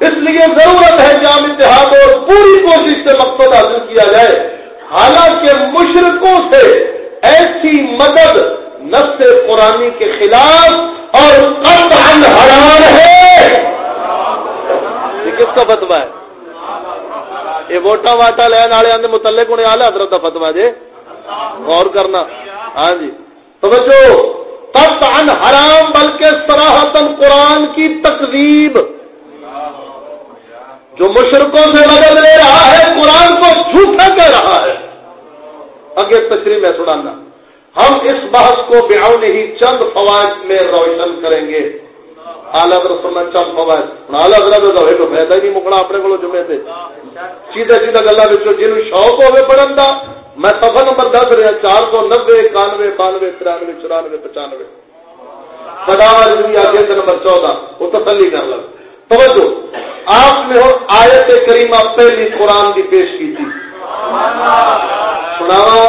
اس لیے ضرورت ہے کہ عام اتحاد ہو اور پوری کوشش سے مقصد حاصل کیا جائے۔ حالانکہ مشرقوں سے ایسی مدد نفس قرآنی کے خلاف اور حرام ہے۔ یہ کس کا فتوا ہے؟ یہ ووٹا واٹا لین والے متعلق انہیں آلہ حضرت کا فتوا جی غور کرنا۔ ہاں جی۔ توجہ۔ تب ان حرام، بلکہ سراہتن قرآن کی تقریب جو مشرقوں سے مدد لے رہا ہے، قرآن کو جھوٹا کہہ رہا ہے۔ اگے تشریح میں سنانا۔ ہم اس بحث کو بیاؤ نہیں چند فوائد میں روشن کریں گے۔ آلہ رسم چند فوائد۔ آلہ حضرت تو فائدہ ہی نہیں مکنا اپنے کو جمعے سے سیدھا سیدھا گلا بچوں جن شوق ہوگے پڑھن کا میں سفر نمبر دس رہا چار سو نبے اکانوے، بانوے، ترانوے، چورانوے، پچانوے۔ بداوا آگے نمبر چودہ، وہ تسلی کر لگ توجہ، آپ نے آیت کریمہ پہلی قرآن کی پیش کی تھی۔ سناوا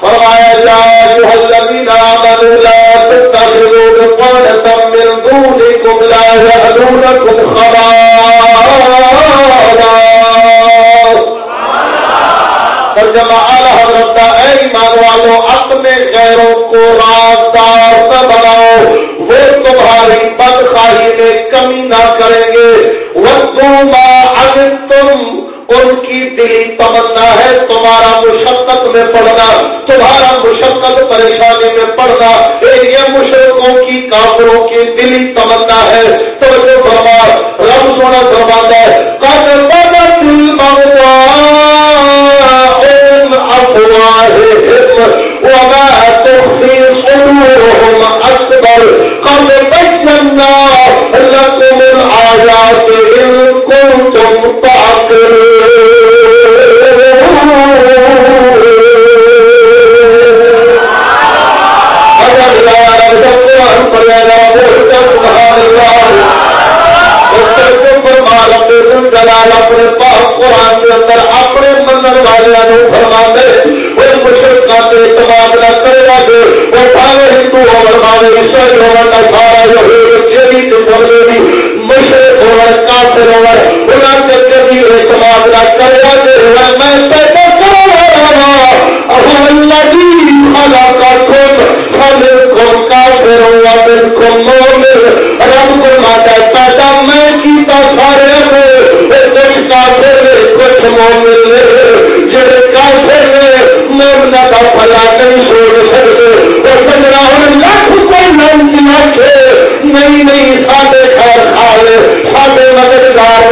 فرمایا جا ایھا الذین آمنوا لا تتخذوا بطانة من دونكم لا يألونكم خبالا۔ ترجمہ اعلی حضرت کا، اے ایمان والو، اپنے غیروں کو رازدار نہ بناؤ، وہ تمہاری بدخواہی میں کمی نہ کریں گے۔ وہ تم تم ان کی دلی تمنا ہے، تمہارا مشقت میں پڑھنا تمہارا مشقت پریشانی میں پڑھنا یہ مشرقوں کی کافروں کی دلی تمنا ہے تو جو برما رم سونا برماتا ہے صدورهم أكبر قد بينا لكم الآيات إن كنتم تعقلون اپنے پاک قرآن کے اندر اپنے منظر والے فرما دے ہندو ہو سارے عیسائی ہو کا سارا جو مشرق ہو کافر ہو انہوں کے کبھی اعتماد نہ کرے گا کہ میں پیدا الذي خلقكم فمنكم كافر ومنكم مؤمن رب کو ماتا پیدا میں کیتا سارے میں کچھ کافر نے، کچھ مومن نے۔ جڑے کافر نے مومن کا بھلا نہیں چھوڑ سکتے۔ نہیں خیر مددگار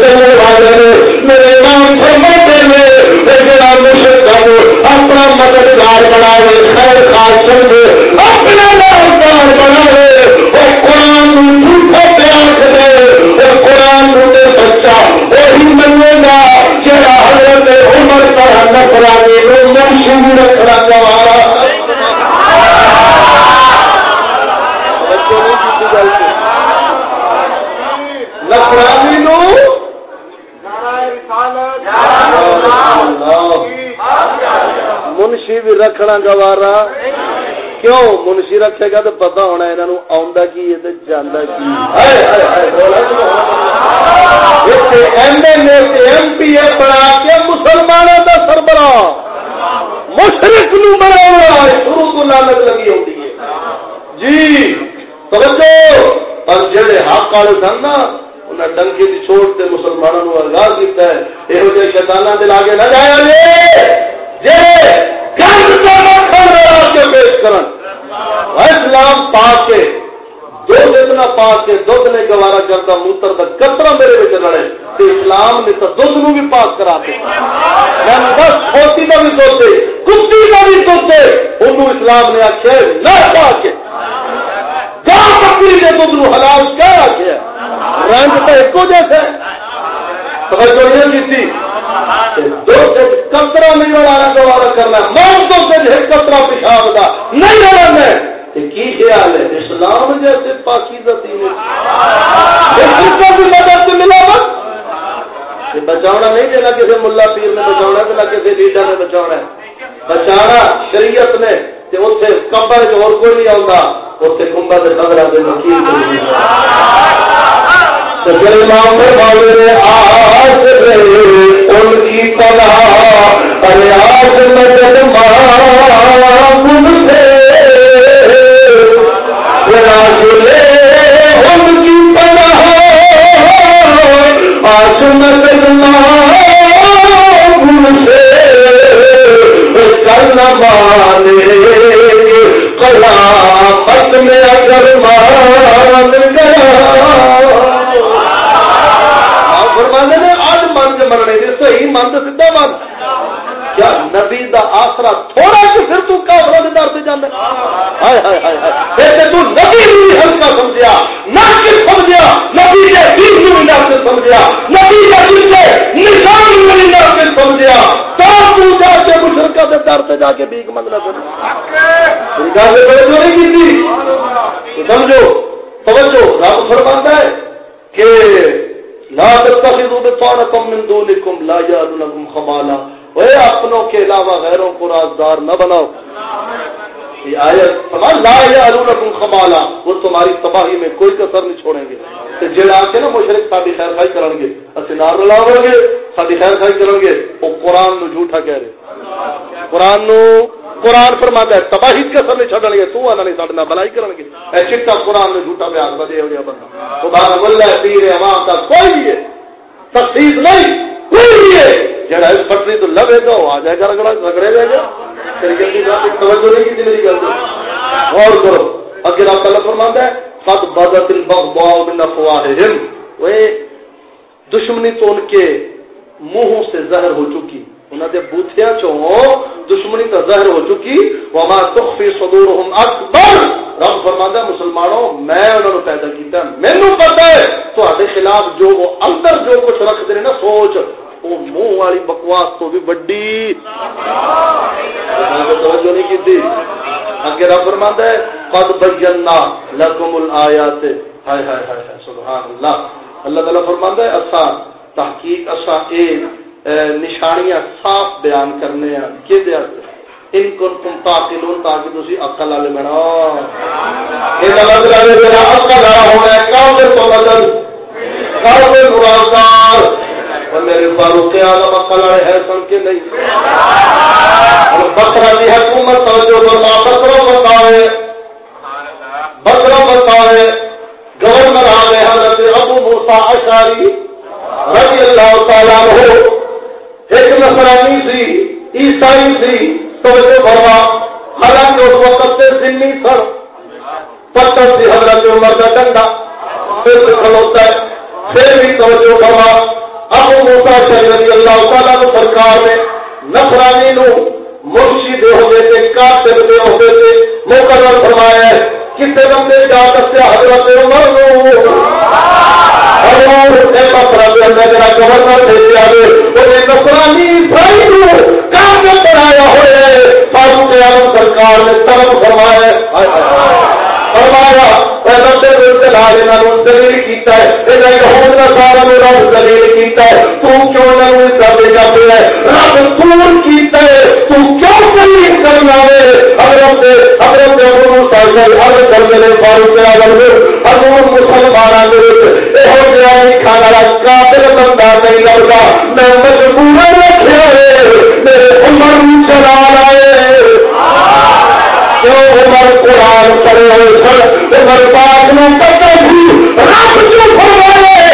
چلنے والے، میرے نام فرماتے مشرق اپنا مددگار بنا خیر خاص سمجھے، اپنا مددگار بنا قرآن جھوٹا پیار کرے وہ قرآن دے سچا وہی منے گا جڑا حضرت عمر کا نفرانی منشور رکھنا رکھنا گوارا۔ کیوں؟ منشی رکھے گا تو پتا ہونا یہاں کی جانا کی ایم ایم پی اے بنا کے مسلمانوں کا سربراہ۔ مشرق نو بنا شروع کو لالت لگی ہوتی ہے۔ جی توجہ۔ اور جڑے حق والے سن نا انہیں ڈنگی کی چھوڑ کے مسلمانوں کو آگاہ کیا ہے۔ جہ شیتانہ دل آگے نہ جایا جی پیش کرن اسلام پا کے دودھ اتنا پا کے دھد نے گوارا کرتا موتر کا کترا میرے بچ رڑے تو اسلام نے تو دھد نو بھی پاس کرا دیا بس کھوتی کا بھی دھد دے کتی کا بھی دھد دے ان اسلام نے آخیا نہ پا کے گاہ بکری کے دھد نو حلال کیا آخیا رنگ تو ایک جیسا توجہ نہیں کی کترا نہیں بڑھانا گوارا کرنا من تو کترا پیشاب کا نہیں بڑھنا کی خیال ہے؟ اسلام جیسے پاکیزہ دین مدد ملا بچاؤنا نہیں کسی ملا پیر نے بچاؤنا نہ کسی لیڈر نے بچاؤنا بچانا شریعت نے اتنے کمبر چ اور کوئی نہیں آتا اتنے کمبا کے خبر آتے آج ان کی پلا آج مدد مانگ سے ان کی پلا آج مدد مانگ سے کل مانے کلا پت میں اگر مان گیا فرمانے نے آج من کے مرنے نے صحیح سیدا من کیا نبی دا آسرا تھوڑا کہ پھر تو کافروں کے در سے جانا ہائے ہائے ہائے ہائے۔ تو نبی بھی ہلکا سمجھیا۔ نہ کہ سمجھیا، نبی کے دین کو بھی نہ سمجھیا۔ نبی کے دین کے نظام کو بھی نہ سمجھیا۔ تو تو جا کے مشرکہ دے در سے جا کے بھیک منگ نہ کرے نکاح سے توجہ نہیں کی تھی؟ سمجھو، توجہ، رب فرماتا ہے کہ لا تتخذوا بطانة من دونكم لا يعلمكم خبالا اے اپنوں کے علاوہ غیروں کو رازدار نہ بناؤ. یہ آیت لا يعلمكم خبالا وہ تمہاری تباہی میں کوئی کسر نہیں چھوڑیں گے. تے جڑا کے نا مشرک ساری خیر خائی کرن گے اسی نار لاؤ گے ساری خیر خائی کرن گے او قران نو جھوٹا کہہ رہے قران نو قرآن فرماتا ہے، تباہی کسر نہیں چڑھن گے تو آنا نہیں سڑنا بلائی کرن گے اے چٹا قرآن نے جھوٹا بیان بدے ہو گیا بندہ۔ خدا اللہ پیر عوام کا کوئی ہے تقسیم نہیں، کوئی ہے، جڑا اس پٹری تو لگے گا، وہ آ جائے گا، رگڑا رگڑے جائے گا۔ توجہ نہیں کی، میری گل غور کرو اگر آپ اللہ فرماتا ہے، قد بدت البغضاء من افواههم وہ دشمنی تو ان کے منہوں سے ظاہر ہو چکی۔ انہوں نے چو دشمنی کا ظاہر ہو چکی، وما تخفی صدورهم اکبر رب فرماندا مسلمانوں، میں انہوں نے پیدا کیتا مینوں پتہ ہے تواڈے خلاف جو وہ اندر جو کچھ رکھ دے نا، سوچ، وہ منہ والی بکواس تو بھی بڑی۔ توجہ نہیں کی اگے رب فرماندا ہے، قد بینا لکم الایات ہائے ہائے ہائے سبحان اللہ۔ اللہ تعالی فرماندا ہے اسا تحقیق اسا اے نشانیاں صاف بیان کرنے ہیں۔ کہ ان کو تم تاقلون تاکہ تسی عقل والے بنو۔ میرا عقل والا ہونا ہے تو اور میرے فاروق اعظم عقل والے ہیں، سن کے نہیں۔ اور بکرا کی حکومت توجہ بکرا بکرا گورنر آ گئے حضرت ابو موسیٰ رضی اللہ تعالیٰ عنہ۔ ایک نسرانی سی عیسائی سی توجہ بڑا حالانکہ اس وقت سے ذمہ سر پتھر سی حضرت عمر کا ڈنڈا۔ پھر سے کھلوتا ہے۔ پھر بھی توجہ بڑا ابو موسا رضی اللہ تعالیٰ کو سرکار نے نسرانی نو مرشی دے ہوتے تھے کاتب دے ہوتے تھے۔ مقرر فرمایا ہے کسی بندے جا دسیا حضرت عمر نو؟ گورنر بھیجا بنایا ہوئے فاروق اعظم سرکار نے طلب فرمایا دلیل کیتا ہے یہود رب دلیل کیتا ہے تو کیوں نہ رب دور کیتا ہے تو کیوں دلیل کرنا ہے حضرت حضرت ابو موسی فاروق اعظم حضور دے وچ ایہو جہا قابل بندہ نہیں لگدا میں مجبور رکھیا ہے میرے عمر جلال آئے عمر قرآن پڑھے ہوئے سن پاک نے بھی رب جو فرمائے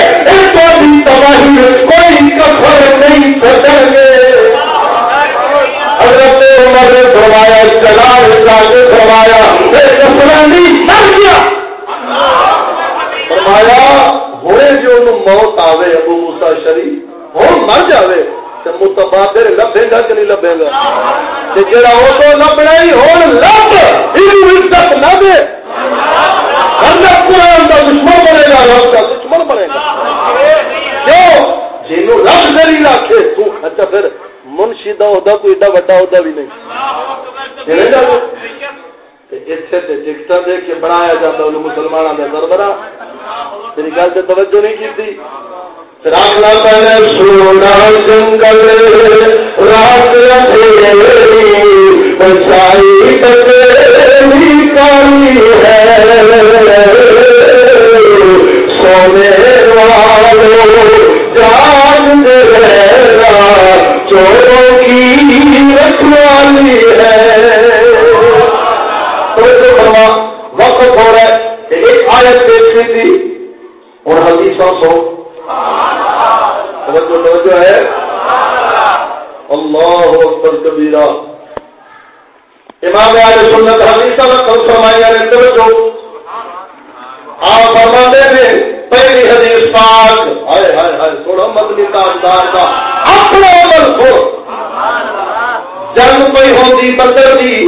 کو بھی تباہی کوئی کفر نہیں گے۔ حضرت عمر نے فرمایا فرمایا گیا فرمایا، ہوئے جو موت آوے ابو موسا شریف ہوں مر جاوے۔ تو متبادر لبے گا کہ نہیں لبے گا؟ جڑا وہ تو لبنا ہی ہوں لب عزت نہ دے۔ حضرت قرآن کا دشمن بنے گا، رب کا دشمن بنے گا۔ کیوں؟ رب دلیل آخے تو اچھا پھر منشی کوئی ایڈا وڈا بھی نہیں۔ اتنے ٹکٹ دے کے بنایا جاتا مسلمانوں کا سربراہ تیری گل سے توجہ نہیں کی سونا جنگل، رات وقت اللہ اکبر کبیرہ۔ امام علیہ سنت حدیثہ میں کل فرمایا نے توجہ آپ فرماتے ہیں پہلی حدیث پاک۔ ہائے ہائے ہائے تھوڑا مدنی تاجدار کا۔ اپنا عمل کو۔ جنگ کوئی ہوتی بدر دی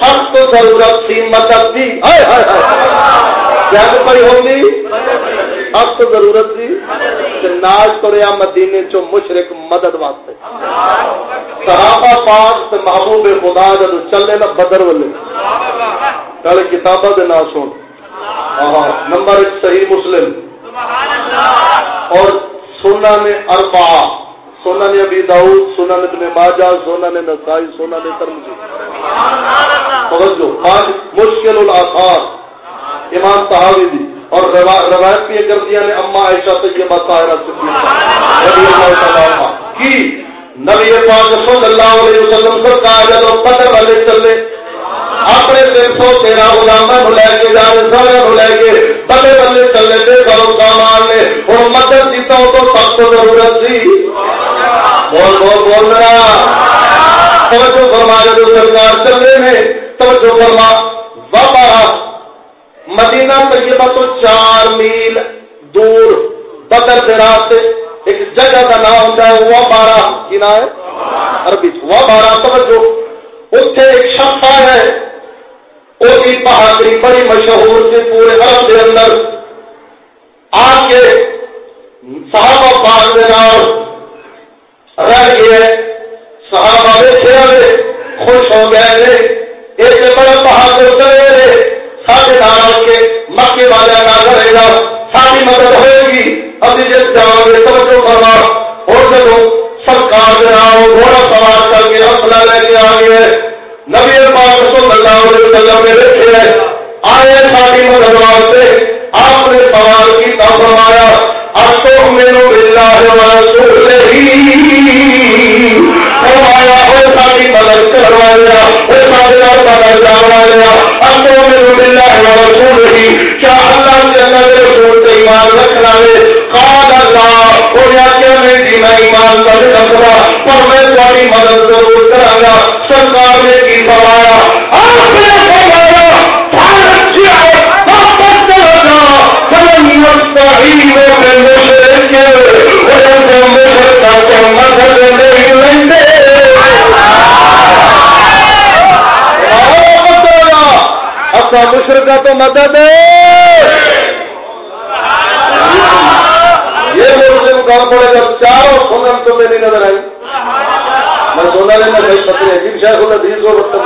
سخت ضرورت تھی مدد دی ہائے ہائے ہائے۔ جنگ کوئی ہوتی سخت ضرورت تھی ناج تریا مدینے چو مشرق مدد واسطے۔ صحابہ پاک تے محبوب خدا جب چلے نا بدر والے۔ کل کتابوں کے نام سن۔ نمبر ایک صحیح مسلم۔ اور سونا نے اربا سونا نے ابھی داؤد سونا نے ابن ماجہ سونا نے نسائی سونا نے ترمجی توجہ، پانچ مشکل الاثار امام صحابی دی اور روایت بھی کر دیا نے اما عائشہ سے یہ مسائل کی نبی پاک صلی اللہ علیہ وسلم سرکار جب پتہ والے چلے، اپنے تین سو تیرہ غلامہ لے کے جانے سارے لے کے بلے بلے چلے تھے کرو سامان نے اور مدد دیتا ہو تو سخت ضرورت تھی۔ بول بول بول رہا توجہ فرما جو سرکار چلے ہیں، توجہ فرما۔ وبارہ مدینہ طیبہ تو چار میل دور بدر دراز سے ایک جگہ کا نام ہوتا ہے وہ بارہ، کی نام ہے؟ عربی وہ بارہ، توجہ۔ اتنے ایک شخص ہے، وہ بھی بہادری، بڑی مشہور تھی پورے عرب کے اندر۔ آ کے صحابہ پاک کے نام رہ گئے۔ صحابہ دیکھے خوش ہو گئے۔ ایک بڑا بہادر کرے سارے نام کے مکے والے کا کرے گا ساری مدد ہوئے گی۔ ابھی جب جاؤ گے توجہ کرنا اور جب سرکار کے نام گھوڑا سوار کر کے اپنا لے کے آ گئے نبی پاک صلی اللہ علیہ وسلم نے دیکھے آئے ساری مدد واسطے۔ آپ نے سوال کی تو فرمایا مدد ایمان رکھنا میں ایمان کر پر میں مدد ضرور کرا سرکار تو مدد یہ مسلم کام پڑے گا چاروں سنن تو میری نظر آئی۔ میں سونا لینا صحیح پتہ ہے جن شیخ اللہ دین کو رکھتا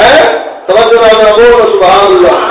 ہے؟ توجہ نہ بول سبحان اللہ۔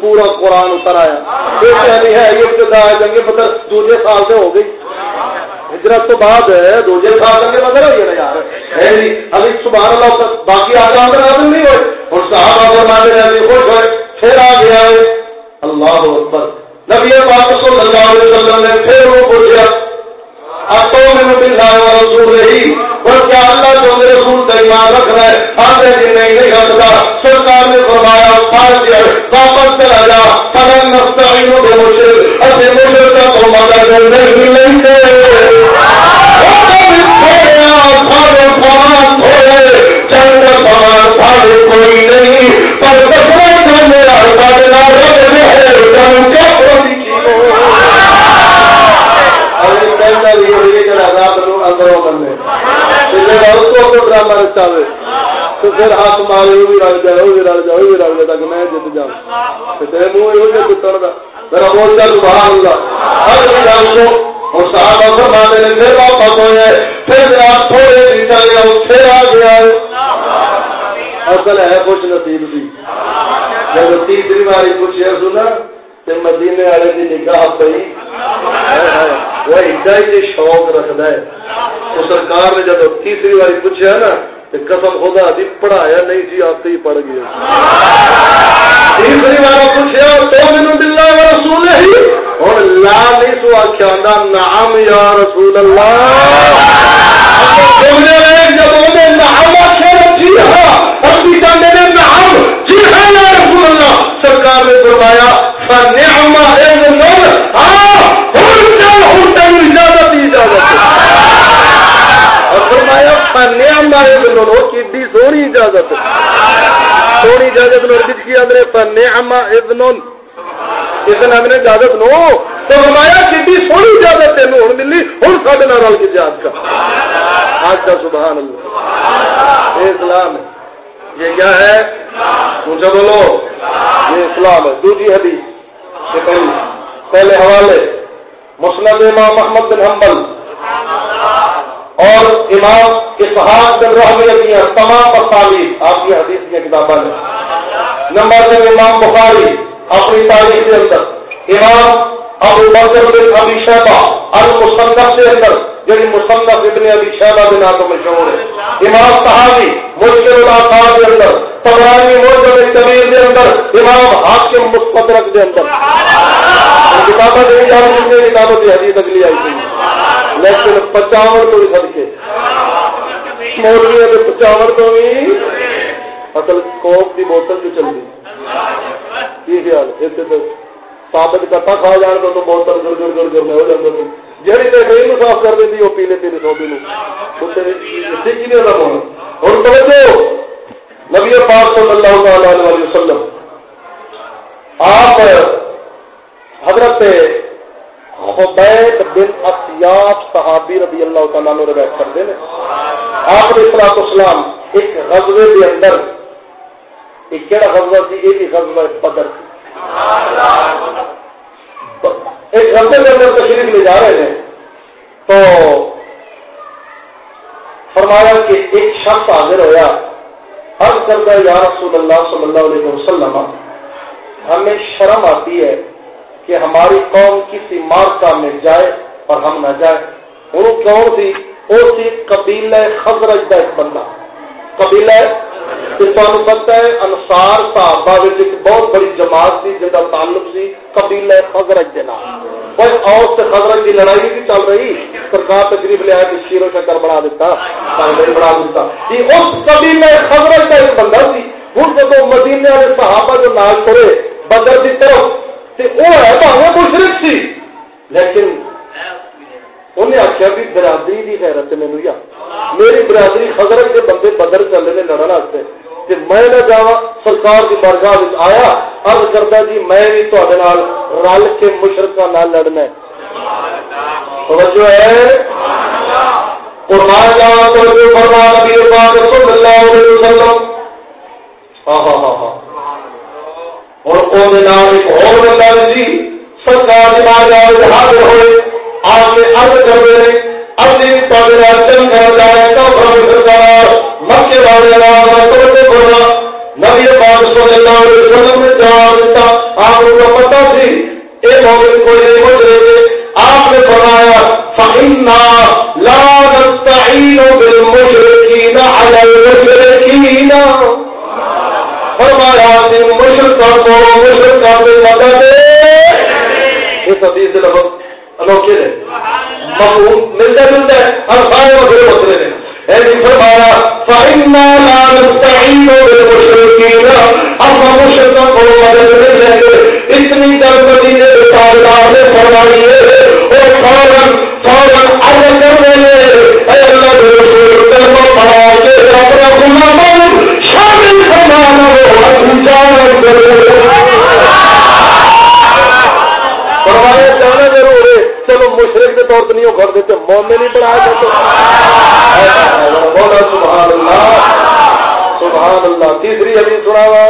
پورا قرآن اتر آیا نہیں ہے یہ ابتدا جنگ بدر دوسرے سال سے ہو گئی ہجرت تو بعد ہے دوسرے سال جنگ بدر ہوئی نا یار ابھی سبحان اللہ باقی آگاہ نازل نہیں ہوئے اور صاحب فرماتے رہتے خوش ہوئے پھر آ گیا ہے اللہ اکبر نبی پاک صلی اللہ علیہ وسلم نے پھر وہ پوچھا اب تو میں بلّہ رسول رہی۔ اور کیا اللہ جو میرے رسول کا ایمان رکھ رہا ہے آگے جن نہیں نہیں رکھتا۔ سرکار نے فرمایا واپس چلا جا۔ فلن نستعین بمشر اسے مشر کا تو مدد نہیں ملتے کوئی نہیں۔ پر میرا ڈرامہ رچا تو پھر ہاتھ مارے، وہ بھی رل جائے، وہ بھی رل جائے، وہ بھی رل جائے، تاکہ میں جت جاؤں۔ تیرے منہ یہ کٹن کا میرا بول جا سبحان اللہ۔ ہر جان کو اور صاحب اثر مانے نے پھر واپس ہوئے پھر رات تھوڑے دن چل گیا پھر آ گیا اصل ہے کچھ نصیب تھی جب تیسری باری پوچھے سنا مدینے والے کی نگاہ وہ ایڈا ہی شوق ہے۔ تو سرکار نے جب تیسری پوچھا نا قسم خدا دی پڑھایا نہیں جی آپ ہی پڑھ گیا۔ تیسری بار پوچھا تو ہی؟ لا نہیں آخیا یا رسول اللہ۔ جب آخیا جی ہاں۔ چاہتے ہیں جی ہاں یا رسول اللہ۔ سرکار نے فرمایا اجازت کی سونی اجازت سونی اجازت کی نے اجازت نو. تو فرمایا کی سونی اجازت تین ہوں ملی ہوں سارے رل کی اجازت کا. آج کا سبحان اللہ. یہ اسلام ہے. یہ کیا ہے؟ مجھے بولو. یہ اسلام ہے. دوسری حدیث. پہلے حوالے مسلم امام محمد بن حنبل اور امام اسحاق بن رحمی کی تمام تصاویر آپ کی حدیث کی کتابیں ہیں نمبر دو، امام بخاری، اپنی تاریخ کے اندر۔ امام ابو بکر بن ابھی شہبہ المصنف کے اندر۔ یعنی مصنف ابن ابی شہبہ بن آپ مشہور ہے۔ امام صحابی مشکل الاثار کے اندر تبرانی موجود کبیر کے اندر امام حاکم مستدرک کے اندر۔ کتابیں دیکھی جا رہی کتابوں کی حدیث اگلی آئی تھی۔ لیکن پچاون تو بھی سدکے مولوی کے پچاون تو بھی۔ اصل کوک کی بوتل جو چل رہی خیال اس ثابت کرتا کھا جان تو بوتل گر گر گر گر میں ہو جاتا تھی۔ جہی تو ڈری صاف کر دیتی وہ پیلے پیلے سو پیلو اور توجہ نبی پاک صلی اللہ علیہ وسلم آپ حضرت بن اطیاب صحابی رضی اللہ تعالیٰ نے روایت کر دے آپ نے اطلاع اسلام ایک غزوے کے اندر ایک کہڑا غزوہ تھی یہ بھی غزوہ بدر ایک غزے کے اندر تشریف لے جا رہے ہیں، تو فرمایا کہ ایک شخص حاضر ہوا ہر کرتا یا رسول اللہ صلی اللہ علیہ وسلم، ہمیں شرم آتی ہے کہ ہماری قوم کسی مارکا میں جائے اور ہم نہ جائیں۔ ہوں کون سی وہ سی قبیلہ خزرج کا ایک بندہ۔ قبیلہ تمہیں پتا ہے انسار صحابہ ایک بہت بڑی جماعت تھی جن کا تعلق سی قبیلہ خزرج کے نام بس اور سے خزرج کی لڑائی نہیں چل رہی سرکار تقریب لیا کہ شیر و شکر بنا دیتا بنا دیتا یہ اس قبیلہ خزرج کا ایک بندہ سی ہوں جب مدینے والے صحابہ جو نال کرے بدر کی طرف وہ ہے بھاوے مشرق سی لیکن انہیں آخیا بھی برادری کی خیرت مینو یا میری برادری خزرت کے بندے بدر چلے نے لڑن واسطے کہ میں نہ جا سرکار کی برگاہ آیا اب کرتا جی میں بھی تے رل کے مشرقہ نہ لڑنا توجہ ہے قربان جاوا توجہ فرما نبی پاک صلی اللہ علیہ وسلم ہاں ہاں ہاں ہاں اور وہ نام ایک اور بندہ جی سرکار کی بارگاہ حاضر ہوئے آپ کے ارد کر دے اپنی تعمیرہ چند کر جائے تو سرکار مکے والے بولا، نبی پاک صلی اللہ علیہ وسلم نے جواب دیتا آپ کو پتا سی یہ مومن کوئی نہیں ہو جائے آپ نے فرمایا، فإنا لا نستعين بالمشركين على المشركين۔ فرمایا کہ مشرکوں کو مشرکوں کی مدد اس حدیث لفظ انوکھے نے ملتا جلتا ہے ہر سارے وغیرہ ہوتے ہیں۔ ایسی فرمایا فائنا لال تعین ہم مشرقوں کو مدد نہیں لیں گے۔ اتنی در مدینے کے نے فرمائی ہے اور فوراً فوراً عرض کر رہے ہیں اے اللہ کے رسول، کلمہ پڑھا کے اپنا غلام شامل فرمانا ہو اچھا کرو فرمایا جانا ضرور ہے چلو مشرق کے طور پر نہیں کر دیتے، مومن نہیں بنایا جاتے بولا سبحان اللہ سبحان اللہ تیسری ابھی سنا ہوا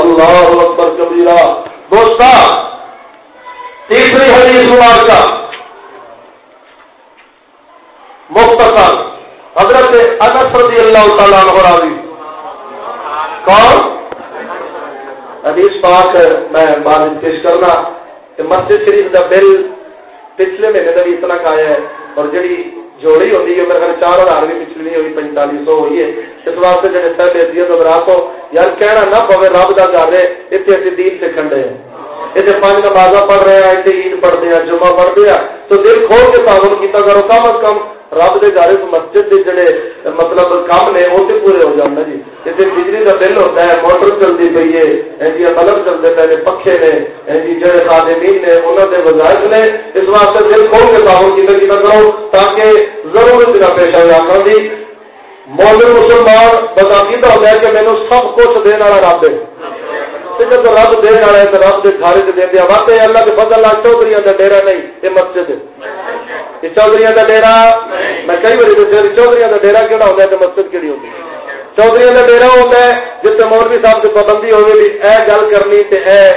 اللہ اکبر کبیرہ۔ دوست تیسری حدیث سماج کا۔ مختصر، حضرت انس رضی اللہ تعالیٰ عنہ کون؟ حدیث پاک میں بعد پیش کرنا کہ مسجد شریف کا بل پچھلے مہینے کا بھی اتنا آیا ہے اور جی جوڑی ہوتی ہے، میرے خیال چار ہزار بھی پچھلی نہیں ہوئی پینتالی سو ہوئی ہے۔ اس واسطے جڑے سر لیتی ہے تو کو۔ یار کہنا نہ پوے رب کا گھر ہے اتنے اتنے دین سیکھن رہے ہیں۔ اتنے پانچ نمازا پڑھ رہے ہیں اتنے عید پڑھتے ہیں، جمعہ پڑھتے ہیں۔ تو دل کھول کے تعاون کیا کرو، کم از کم رب کے گھر مسجد کے جڑے مطلب کام نے وہ تو پورے ہو جانا جی اتنے بجلی کا بل ہوتا ہے موٹر چلتی پی ہے جی بلب چلتے پے نے پکے نے جی جڑے خادمین نے انہوں نے وظائف نے اس واسطے دل کھول کے تعاون کیا کرو تاکہ ضرورت کا پیشہ ہوا کر دی مومن مسلمان بتا کیتا ہوتا ہے کہ مینو سب کچھ دینے والا رب ہے جب رب دن والا ہے رب کے گھر سے دے دیا۔ واقعی اللہ کے فضل اللہ چودھری کا ڈیرا نہیں یہ مسجد یہ چودھری کا ڈیرا؟ میں کئی بار دسیا چودھری کا ڈیرا کہڑا ہوتا ہے تو مسجد کہڑی ہوتی ہے؟ چودھری کا ڈیرا ہوتا ہے جس سے مولوی صاحب سے پابندی ہوگی بھی اے گل کرنی تے اے۔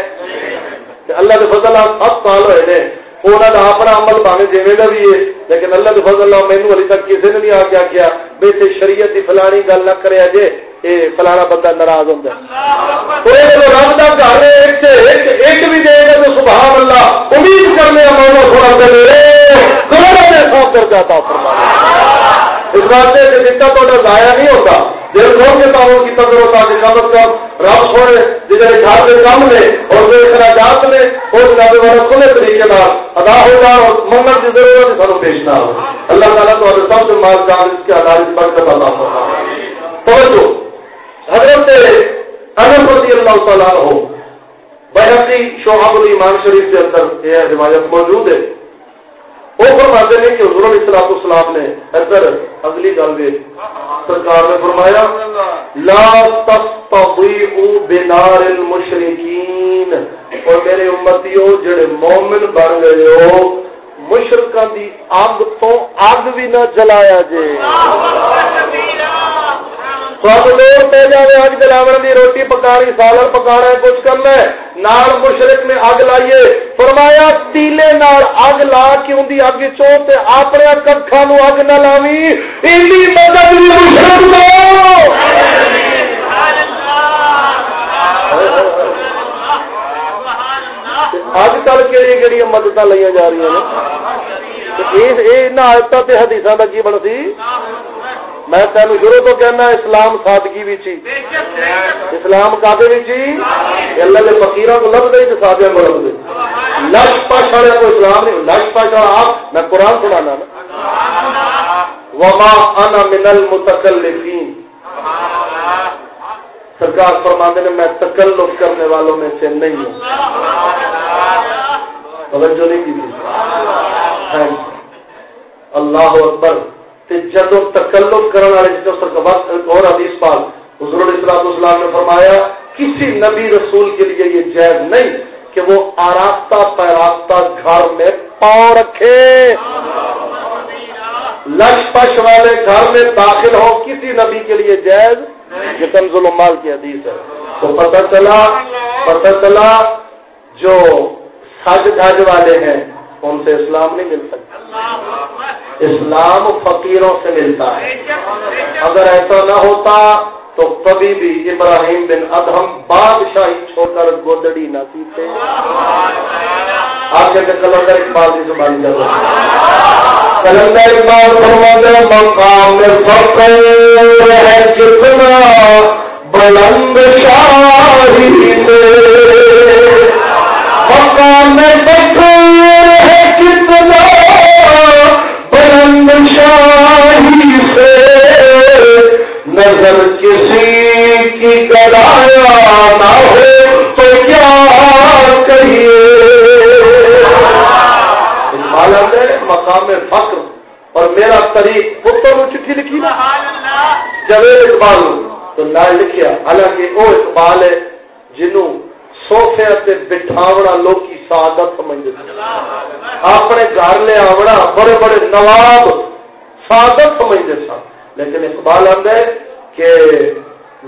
اللہ کے فضل سب سال ہوئے نے۔ انہوں کا اپنا عمل پاوے جیوے کا بھی ہے، لیکن اللہ کے فضل مینو ابھی تک کسی نے نہیں آ کے آخیا بے شریعت کی فلانی گل نہ کرے جے یہ فلانا بندہ ناراض ہوتا ہے۔ رب کا گھر ایک بھی دے گا تو سبحان اللہ امید کرنے مانو تھوڑا دل سو کر جاتا اس واسطے کہ تو ضائع نہیں ہوتا دل کھول کے تعاون کی قدر ہوتا کہ کم از کم رب سونے گھر کے کام نے اور جو اخراجات نے وہ جناب والا کھلے طریقے ادا ہوگا اور منگل کی ضرورت سانو پیش نہ ہو۔ اللہ تعالیٰ تو سب سے مال کام کے آدھار پر توجہ۔ حضرت انس رضی اللہ تعالیٰ ہو بحثی شعب الایمان شریف کے اندر یہ روایت موجود ہے۔ وہ فرماتے ہیں کہ حضور علیہ السلام السلام نے ادھر اگلی گل میں سرکار نے فرمایا، لا تستطيعوا بنار المشرکین۔ اور میرے امتیو، جڑے مومن بن گئے ہو، مشرکاں دی اگ تو اگ بھی نہ جلایا جے۔ سب لوگ پہ جائے اگ جلاو کی روٹی پکانی سالن پکانا کچھ کرنا نال مشرق میں اگ لائیے فرمایا تیلے نال اگ لا کے ان کی اگ چو اپنے ککھا نو اگ نہ لاوی مدد بھی مشرق اج کل کہڑی کہڑی مدد لیا جا رہی ہیں آدت حدیث کا کی بن سی میں تین شروع تو کہنا اسلام سادگی بھی چی اسلام کا اللہ کے فکیر کو لب دے تو سادیا کو لب دے لش پاش والے کو اسلام نہیں لش پاش والا آپ، میں قرآن سنانا نا۔ وما انا من المتکلفین۔ سرکار فرماندے نے، میں تکلف کرنے والوں میں سے نہیں ہوں۔ توجہ نہیں کی اللہ اکبر۔ جدو تکلف کرنے والے اور حدیث پال حضور اسلام اسلام نے فرمایا، کسی نبی رسول کے لیے یہ جائز نہیں کہ وہ آراستہ پیراستہ گھر میں پاؤں رکھے۔ لش پش والے گھر میں داخل ہو کسی نبی کے لیے جائز؟ یہ کنزل مال کی حدیث ہے۔ تو پتہ چلا پتہ چلا جو سج دھج والے ہیں ان سے اسلام نہیں مل سکتا۔ اسلام فقیروں سے ملتا ہے۔ اگر ایسا نہ ہوتا تو کبھی بھی ابراہیم بن ادہم بادشاہی چھوڑ کر گودڑی نہ سیتے۔ آگے سے کلندر اقبال کی زبان کر کلندر اقبال فرماتے مقام فقر ہے کتنا بلند شاہی جوید اقبال تو نہ لکھیا، حالانکہ وہ اقبال ہے جنوں سوفے بٹھاونا لوکی سعادت سمجھتے اپنے گھر لے آونا بڑے بڑے نواب سعادت سمجھتے سن۔ لیکن اقبال آدھے کہ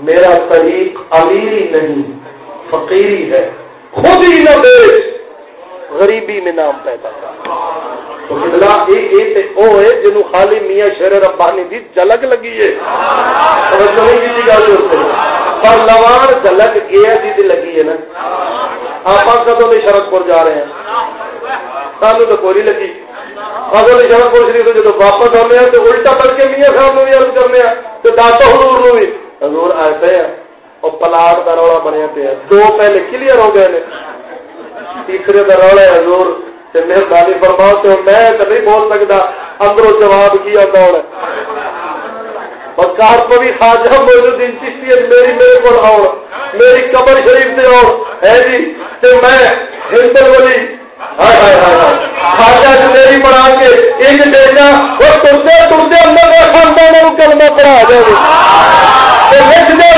میرا طریق امیری نہیں، فقیری ہے، خود ہی نہ دے غریبی میں نام پیدا مطلب جنو خالی میاں شیر ربانی دی جلک لگی ہے۔ پر لوان جلک گیا جی لگی ہے نا۔ آپ کدو بھی شرط پور جا رہے ہیں؟ سانو تو کوئی لگی۔ اگر شرط پور شریف جب واپس آنے ہیں تو الٹا کے میاں صاحب نے بھی ارد کرنے تو حضور بھی۔ حضور ایسے ہیں۔ اور پلاٹ کا رولا بنیا پہ دو پہلے کلیئر ہو گئے تیسرے کا رولا ہے حضور مہربانی فرماؤ تو میں تو نہیں بول سکتا اندروں جواب کیا دوڑ اور کار کو بھی خاجہ موجود چشتی میری میرے کو آؤ، میری قبر شریف سے آؤ۔ ہے جی تو میں ہندر والی پڑھا کے دینا وہ اندر کا خاندان کلمہ پڑھا لکھ دے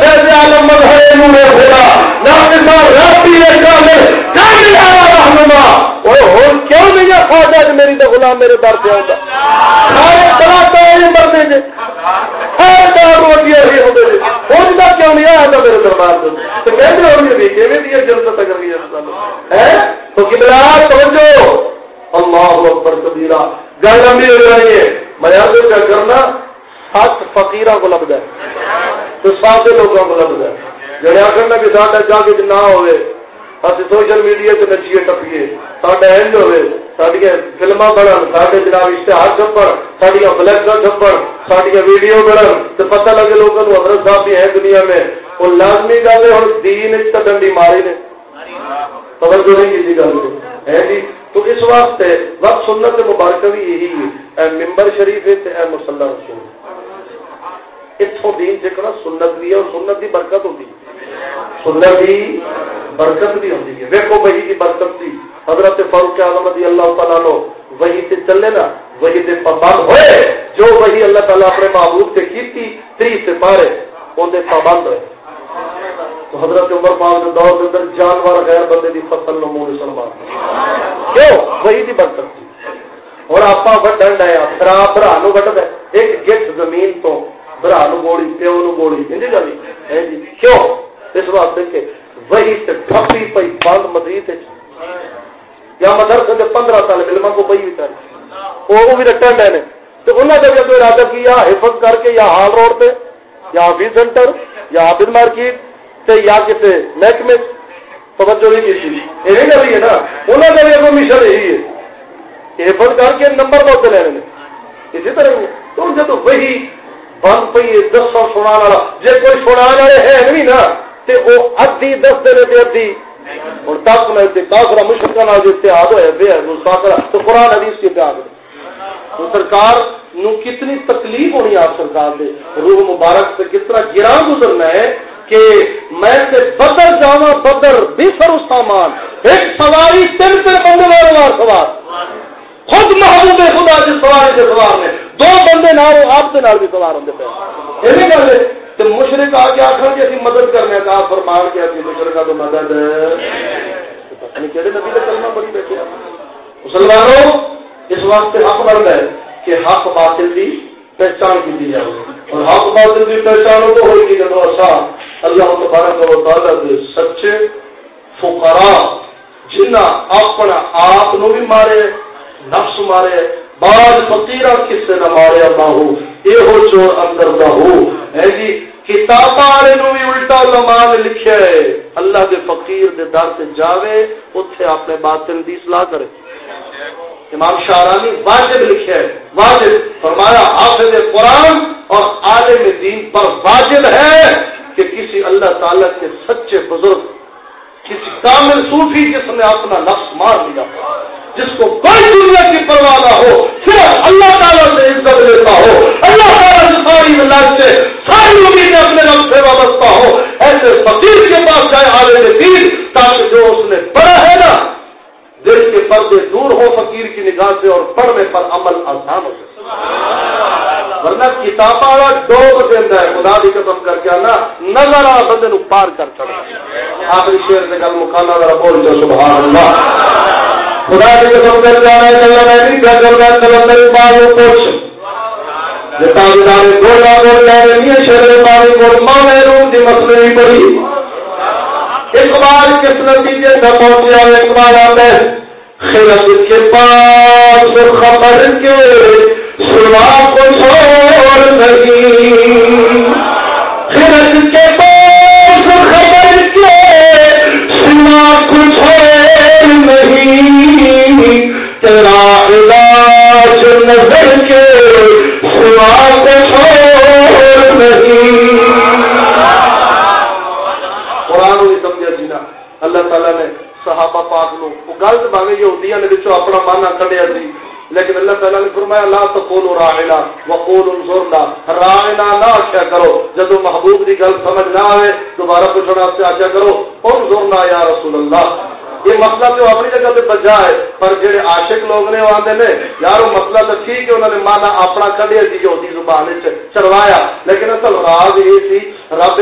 فیض عالم مظہر نور خدا۔ نام رابطی کامل کامل کیوں نہیں ہے خواجہ میری تو غلام میرے در سے آتا؟ سارے طرح تو یہ مرتے جی۔ ہر دار روٹیاں ہی ہوتے جی۔ کیوں نہیں آیا میرے دربار سے میں اور میں کر تو کتنا اللہ اکبر کبیرہ۔ لمبی ہو رہی ہے۔ کرنا؟ سات فقیرہ کو لب جائے تو سات لوگوں کو لب جائے جڑا کرنا کہ ساتھ جا کے نہ ہوئے سوشل میڈیا سے نچیے ٹپیے۔ ساڈا اینڈ ہوئے سڈیا فلما بنن سارے جناب اشتہار چھپن سڈیا فلیکس چھپن سڈیا ویڈیو بنن تو پتہ لگے لوگوں کو حضرت صاحب بھی ہے دنیا میں۔ وہ لازمی گل ہے، ہوں دین ڈنڈی ماری نے۔ توجہ نہیں کسی گل ہے جی تو اس واسطے وقت سنت مبارک بھی یہی ہے۔ ممبر شریف ہے مسلح رسول۔ اتوں دین سیکھنا سنت بھی ہے اور سنت کی برکت ہوتی ہے۔ سنت کی برکت بھی ہوتی ہے۔ ویکو وہی کی برکت تھی حضرت فاروق اعظم رضی اللہ تعالیٰ لو وہی سے چلے نا وہی سے پابند ہوئے۔ جو وہی اللہ تعالیٰ اپنے محبوب سے کی تھی تری سے پارے اندر پابند ہوئے۔ تو حضرت عمر پاک کے دور کے اندر جانور غیر بندے کی فصل نمو سلمان کیوں؟ وہی کی برکت تھی اور آپ وڈن ڈایا برا برا نو وڈ دے ایک گٹ زمین تو برا نو گوڑی پیو نو گوڑی جی۔ کیوں؟ اس واسطے کہ وہی ٹھپی پی بند مدریت یا مدرسے کے پندرہ سال علما کو پی بھی وہ بھی رٹن ڈے نے۔ تو انہوں نے جب ارادہ کیا، حفظ کر کے یا ہال روڈ پہ یا حافظ سینٹر، یا حافظ مارکیٹ۔ سے یا کسی محکمے توجہ نہیں کی تھی یہ بھی ہے نا؟ انہوں نے بھی اگو مشن یہی ہے۔ یہ ایفٹ کر کے نمبر بہت لے رہے اسی طرح تو جب وہی بند پی دس سو سنا والا جی کوئی سنا والے ہے نہیں نا تو وہ ادھی دس دے ادھی۔ ہوں تک میں کافر مشرقہ نال جو اتحاد ہوئے بے تو قرآن حدیث کی اتحاد تو سرکار نو کتنی تکلیف ہونی آپ سرکار دے۔ روح مبارک سے کس طرح گرا گزرنا ہے کہ میں سے بدر جاوا بدر بھی سر سامان، ایک سواری تین تین بندے بار بار سوار۔ خود محبوب خدا جس سواری کے سوار نے، دو بندے نہ ہو آپ کے نال بھی سوار ہوتے پہ یہ گل ہے تو مشرق آ کے آخر کہ اسی مدد کرنے کا آپ فرمان کیا کہ مشرقہ تو مدد۔ یعنی کہڑے نبی کا کلمہ بڑی بیٹھے مسلمانوں، اس واسطے حق بنتا ہے کہ حق باطل کی پہچان کی جائے۔ اور حق باطل کی پہچان تو ہوئی گی جب اچھا۔ اللہ تبارک و تعالیٰ کے سچے فقرا جنہ اپنا آپ نو بھی مارے، نفس مارے، بعض فقیر کسے نہ مارے باہو یہ چور اندر دا ہو۔ ہے جی کتاب والے نو بھی الٹا زمان لکھے، اللہ کے فقیر دے در سے جاوے اتنے اپنے باطل دی اصلاح کرے۔ امام شاہرانی واجب لکھے واجب، فرمایا حافظ قرآن اور عالم دین پر واجب ہے کہ کسی اللہ تعالی کے سچے بزرگ، کسی کامل صوفی جس نے اپنا نفس مار دیا جس کو کوئی دنیا کی پرواہ نہ ہو، صرف اللہ تعالیٰ سے عزت لیتا ہو، اللہ تعالیٰ سے ساری ملاد سے، ساری امیدیں اپنے رب سے وابستہ ہو، ایسے فقیر کے پاس جائے عالم دین تاکہ جو اس نے پڑھا ہے نا دل کے پردے دور ہو فقیر کی نگاہ سے اور پڑھنے پر عمل آسان ہو ورنہ کتاب والا ڈوب دینا ہے، خدا بھی قسم کر کے آنا، نظر آ بندے نو پار کر چڑھا۔ آخری شیر سے گل مکانا ذرا بول جو سبحان اللہ خدا کی قسم کر کے آنا ہے چلا میں نہیں کر کرتا چلا میری بات ہو پوچھ گولا بول رہے شیر پانی بول ماں روم کی مسئلے بڑی اقبال کس نتیجے سے پہنچا اقبال آتا ہے خلط کے پاس خبر کے سنا کو چھوڑ نہیں پاک نو وہ گلت بھاوے یہودیاں نے وچوں اپنا مانا کڈیا سی۔ لیکن اللہ تعالیٰ نے فرمایا، لا تقولوا راعنا وقولوا انظرنا۔ راعنا نہ آخیا کرو۔ جدو محبوب دی گل سمجھ نہ آئے دوبارہ پوچھنا سے آخیا کرو، انظرنا یا رسول اللہ۔ یہ مسئلہ تو اپنی جگہ پہ بجا ہے، پر جہے عاشق لوگ نے وہ آتے نے یار وہ مسئلہ تو ٹھیک ہے، انہوں نے مانا اپنا کڈیا سی یہودی زبان چڑوایا لیکن اصل راز یہ سی، رب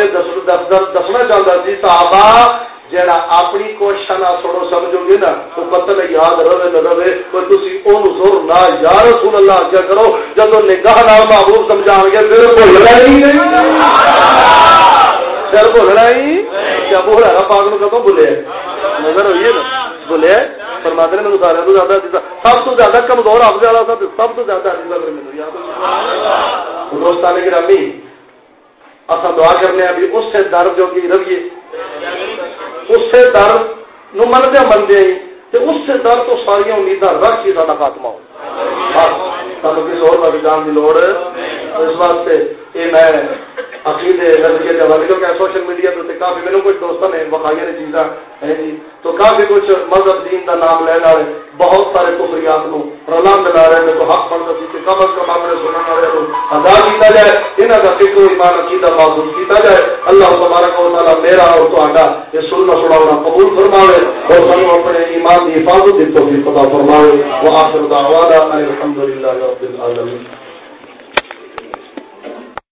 دسنا چاہتا سی، صحابہ جہاں اپنی کوشش نہ سنو سمجھو گے نا، تو پتہ یاد رہے نہ رہے، کوئی تھی اون زور نہ، یا رسول اللہ کیا کرو، جب نگاہ نال محبوب سمجھا گے پھر بھولنا ہی نہیں؟ پھر بھولنا ہی کیا بولا ہے؟ پاک نو کدو بولے نظر ہوئی ہے نا؟ بولے پرماتما نے سارے تو زیادہ سب تو زیادہ کمزور آپ والا تھا سب تو زیادہ عزیز میرے یاد دوستان گرامی اصل دعا کرنے ابھی اس سے درد جو کی رویے اسی در نو مندیا مندے اس در تو ساری امیداں رکھ کے سارا خاتمہ ہو سب کسی اور جان کی لوڑ اس واسطے یہ میں عقیدے نظریے کے حوالے کیونکہ سوشل میڈیا پہ کافی میرے کچھ دوستوں نے بخائی نے چیزاں ہیں جی۔ تو کافی کچھ مذہب دین کا نام لے والے بہت سارے کفریات کو رلا ملا رہے ہیں تو حق پڑھتا سی کہ کم از کم اپنے سننے والے کو ادا کیا جائے انہوں کا فکر ایمان عقیدہ محسوس کیا جائے۔ اللہ تبارک و تعالیٰ میرا اور تو یہ سننا سناونا قبول فرماوے اور سنو اپنے ایمان کی حفاظت کی توفیق پتا فرماوے۔ وہ آخر دعوانا الحمد للہ رب العالمین۔